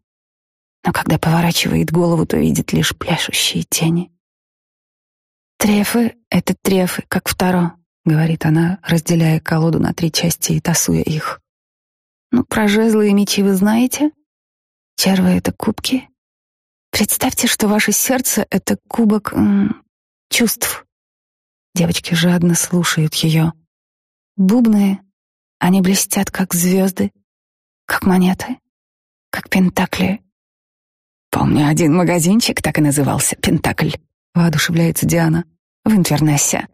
Но когда поворачивает голову, то видит лишь пляшущие тени. «Трефы — это трефы, как второ», — говорит она, разделяя колоду на три части и тасуя их. «Ну, про жезлы и мечи вы знаете? Червы — это кубки, Представьте, что ваше сердце — это кубок чувств. Девочки жадно слушают ее. Бубны, они блестят, как звезды, как монеты, как пентакли. Помню, один магазинчик так и назывался «Пентакль», — воодушевляется Диана, — в интернессе.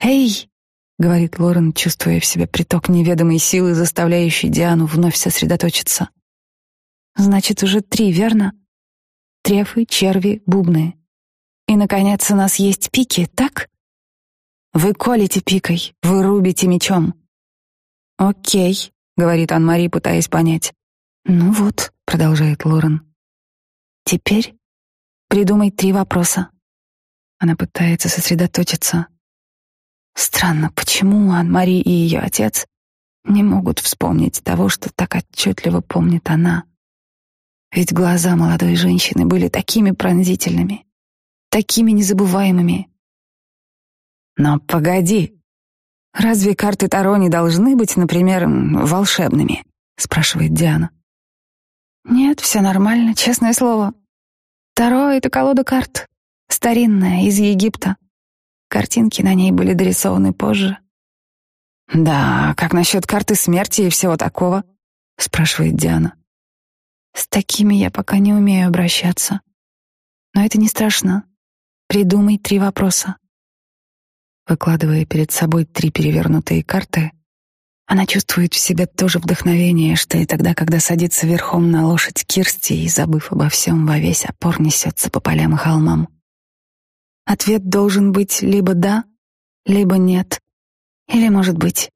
«Эй!» — говорит Лорен, чувствуя в себе приток неведомой силы, заставляющей Диану вновь сосредоточиться. «Значит, уже три, верно?» трефы, черви, бубны. И, наконец, у нас есть пики, так? Вы колите пикой, вы рубите мечом. Окей, говорит Ан-Мари, пытаясь понять. Ну вот, продолжает Лорен. Теперь придумай три вопроса. Она пытается сосредоточиться. Странно, почему Ан-Мари и ее отец не могут вспомнить того, что так отчетливо помнит она. Ведь глаза молодой женщины были такими пронзительными, такими незабываемыми. Но погоди, разве карты Таро не должны быть, например, волшебными? спрашивает Диана. Нет, все нормально, честное слово. Таро — это колода карт, старинная, из Египта. Картинки на ней были дорисованы позже. Да, как насчет карты смерти и всего такого? спрашивает Диана. С такими я пока не умею обращаться. Но это не страшно. Придумай три вопроса. Выкладывая перед собой три перевернутые карты, она чувствует в себе то же вдохновение, что и тогда, когда садится верхом на лошадь Кирсти и, забыв обо всем, во весь опор несется по полям и холмам. Ответ должен быть либо «да», либо «нет», или «может быть».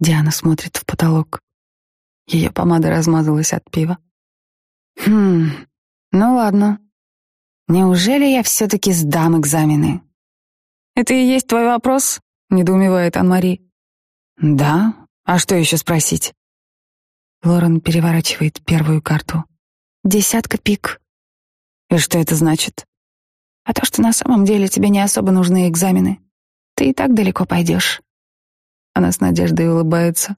Диана смотрит в потолок. Ее помада размазалась от пива. Хм, ну ладно. Неужели я все-таки сдам экзамены? Это и есть твой вопрос? Недоумевает Анмари. Да? А что еще спросить? Лорен переворачивает первую карту. Десятка пик. И что это значит? А то, что на самом деле тебе не особо нужны экзамены. Ты и так далеко пойдешь. Она с надеждой улыбается.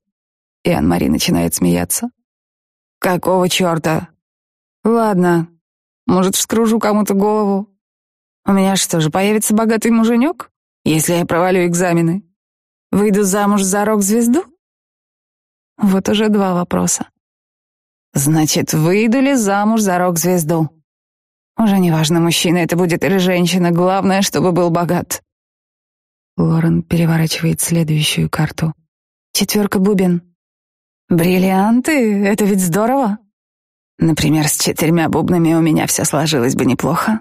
И Анмари начинает смеяться. «Какого черта?» «Ладно, может, вскружу кому-то голову. У меня что же, появится богатый муженек, если я провалю экзамены? Выйду замуж за рок-звезду?» Вот уже два вопроса. «Значит, выйду ли замуж за рок-звезду?» Уже не важно, мужчина это будет или женщина, главное, чтобы был богат. Лорен переворачивает следующую карту. Четверка бубен. Бриллианты — это ведь здорово. Например, с четырьмя бубнами у меня все сложилось бы неплохо.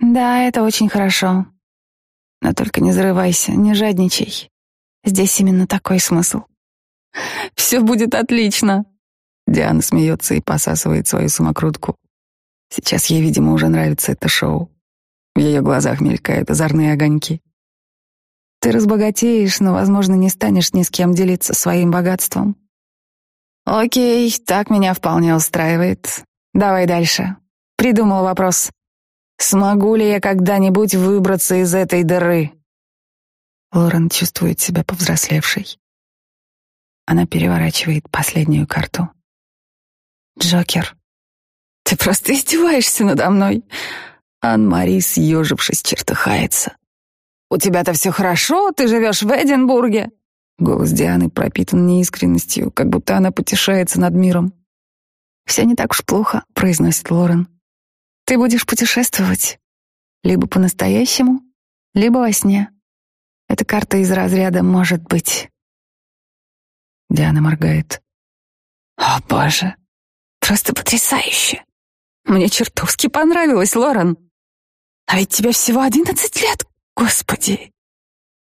Да, это очень хорошо. Но только не зарывайся, не жадничай. Здесь именно такой смысл. Все будет отлично. Диана смеется и посасывает свою самокрутку. Сейчас ей, видимо, уже нравится это шоу. В ее глазах мелькают озорные огоньки. Ты разбогатеешь, но, возможно, не станешь ни с кем делиться своим богатством. Окей, так меня вполне устраивает. Давай дальше. Придумал вопрос. Смогу ли я когда-нибудь выбраться из этой дыры? Лорен чувствует себя повзрослевшей. Она переворачивает последнюю карту. Джокер. Ты просто издеваешься надо мной. Ан-Мари, съежившись, чертыхается. У тебя-то все хорошо, ты живешь в Эдинбурге. Голос Дианы пропитан неискренностью, как будто она потешается над миром. «Все не так уж плохо», — произносит Лорен. «Ты будешь путешествовать. Либо по-настоящему, либо во сне. Эта карта из разряда «может быть». Диана моргает. «О, боже! Просто потрясающе! Мне чертовски понравилось, Лорен! А ведь тебе всего одиннадцать лет, господи!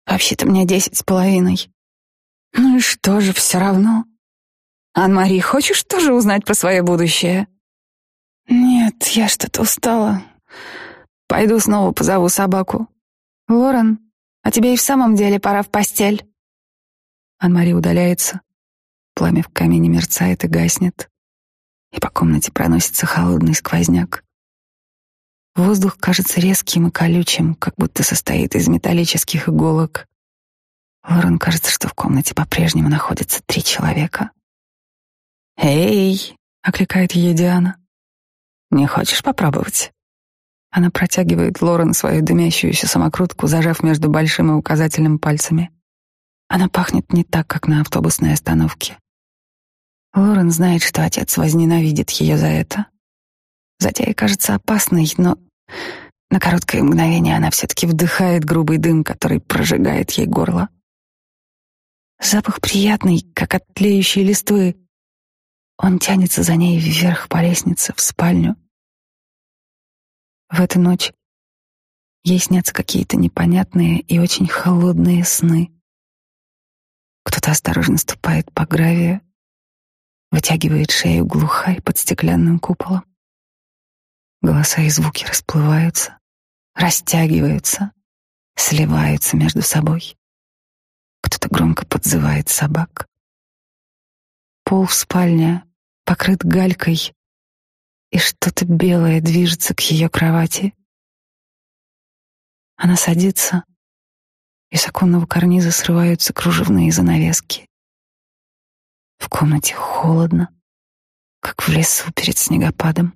Вообще-то мне десять с половиной. «Ну и что же, все равно. Ан-Мари, хочешь тоже узнать про свое будущее?» «Нет, я что-то устала. Пойду снова позову собаку. Лорен, а тебе и в самом деле пора в постель». Ан-Мари удаляется. Пламя в камине мерцает и гаснет. И по комнате проносится холодный сквозняк. Воздух кажется резким и колючим, как будто состоит из металлических иголок. Лорен кажется, что в комнате по-прежнему находятся три человека. «Эй!» — окликает ее Диана. «Не хочешь попробовать?» Она протягивает Лорен свою дымящуюся самокрутку, зажав между большим и указательным пальцами. Она пахнет не так, как на автобусной остановке. Лорен знает, что отец возненавидит ее за это. Затея кажется опасной, но на короткое мгновение она все-таки вдыхает грубый дым, который прожигает ей горло. Запах приятный, как от тлеющей листвы. Он тянется за ней вверх по лестнице, в спальню. В эту ночь ей снятся какие-то непонятные и очень холодные сны. Кто-то осторожно ступает по гравию, вытягивает шею глухарь под стеклянным куполом. Голоса и звуки расплываются, растягиваются, сливаются между собой. Кто-то громко подзывает собак. Пол в спальне покрыт галькой, и что-то белое движется к ее кровати. Она садится, и с оконного карниза срываются кружевные занавески. В комнате холодно, как в лесу перед снегопадом.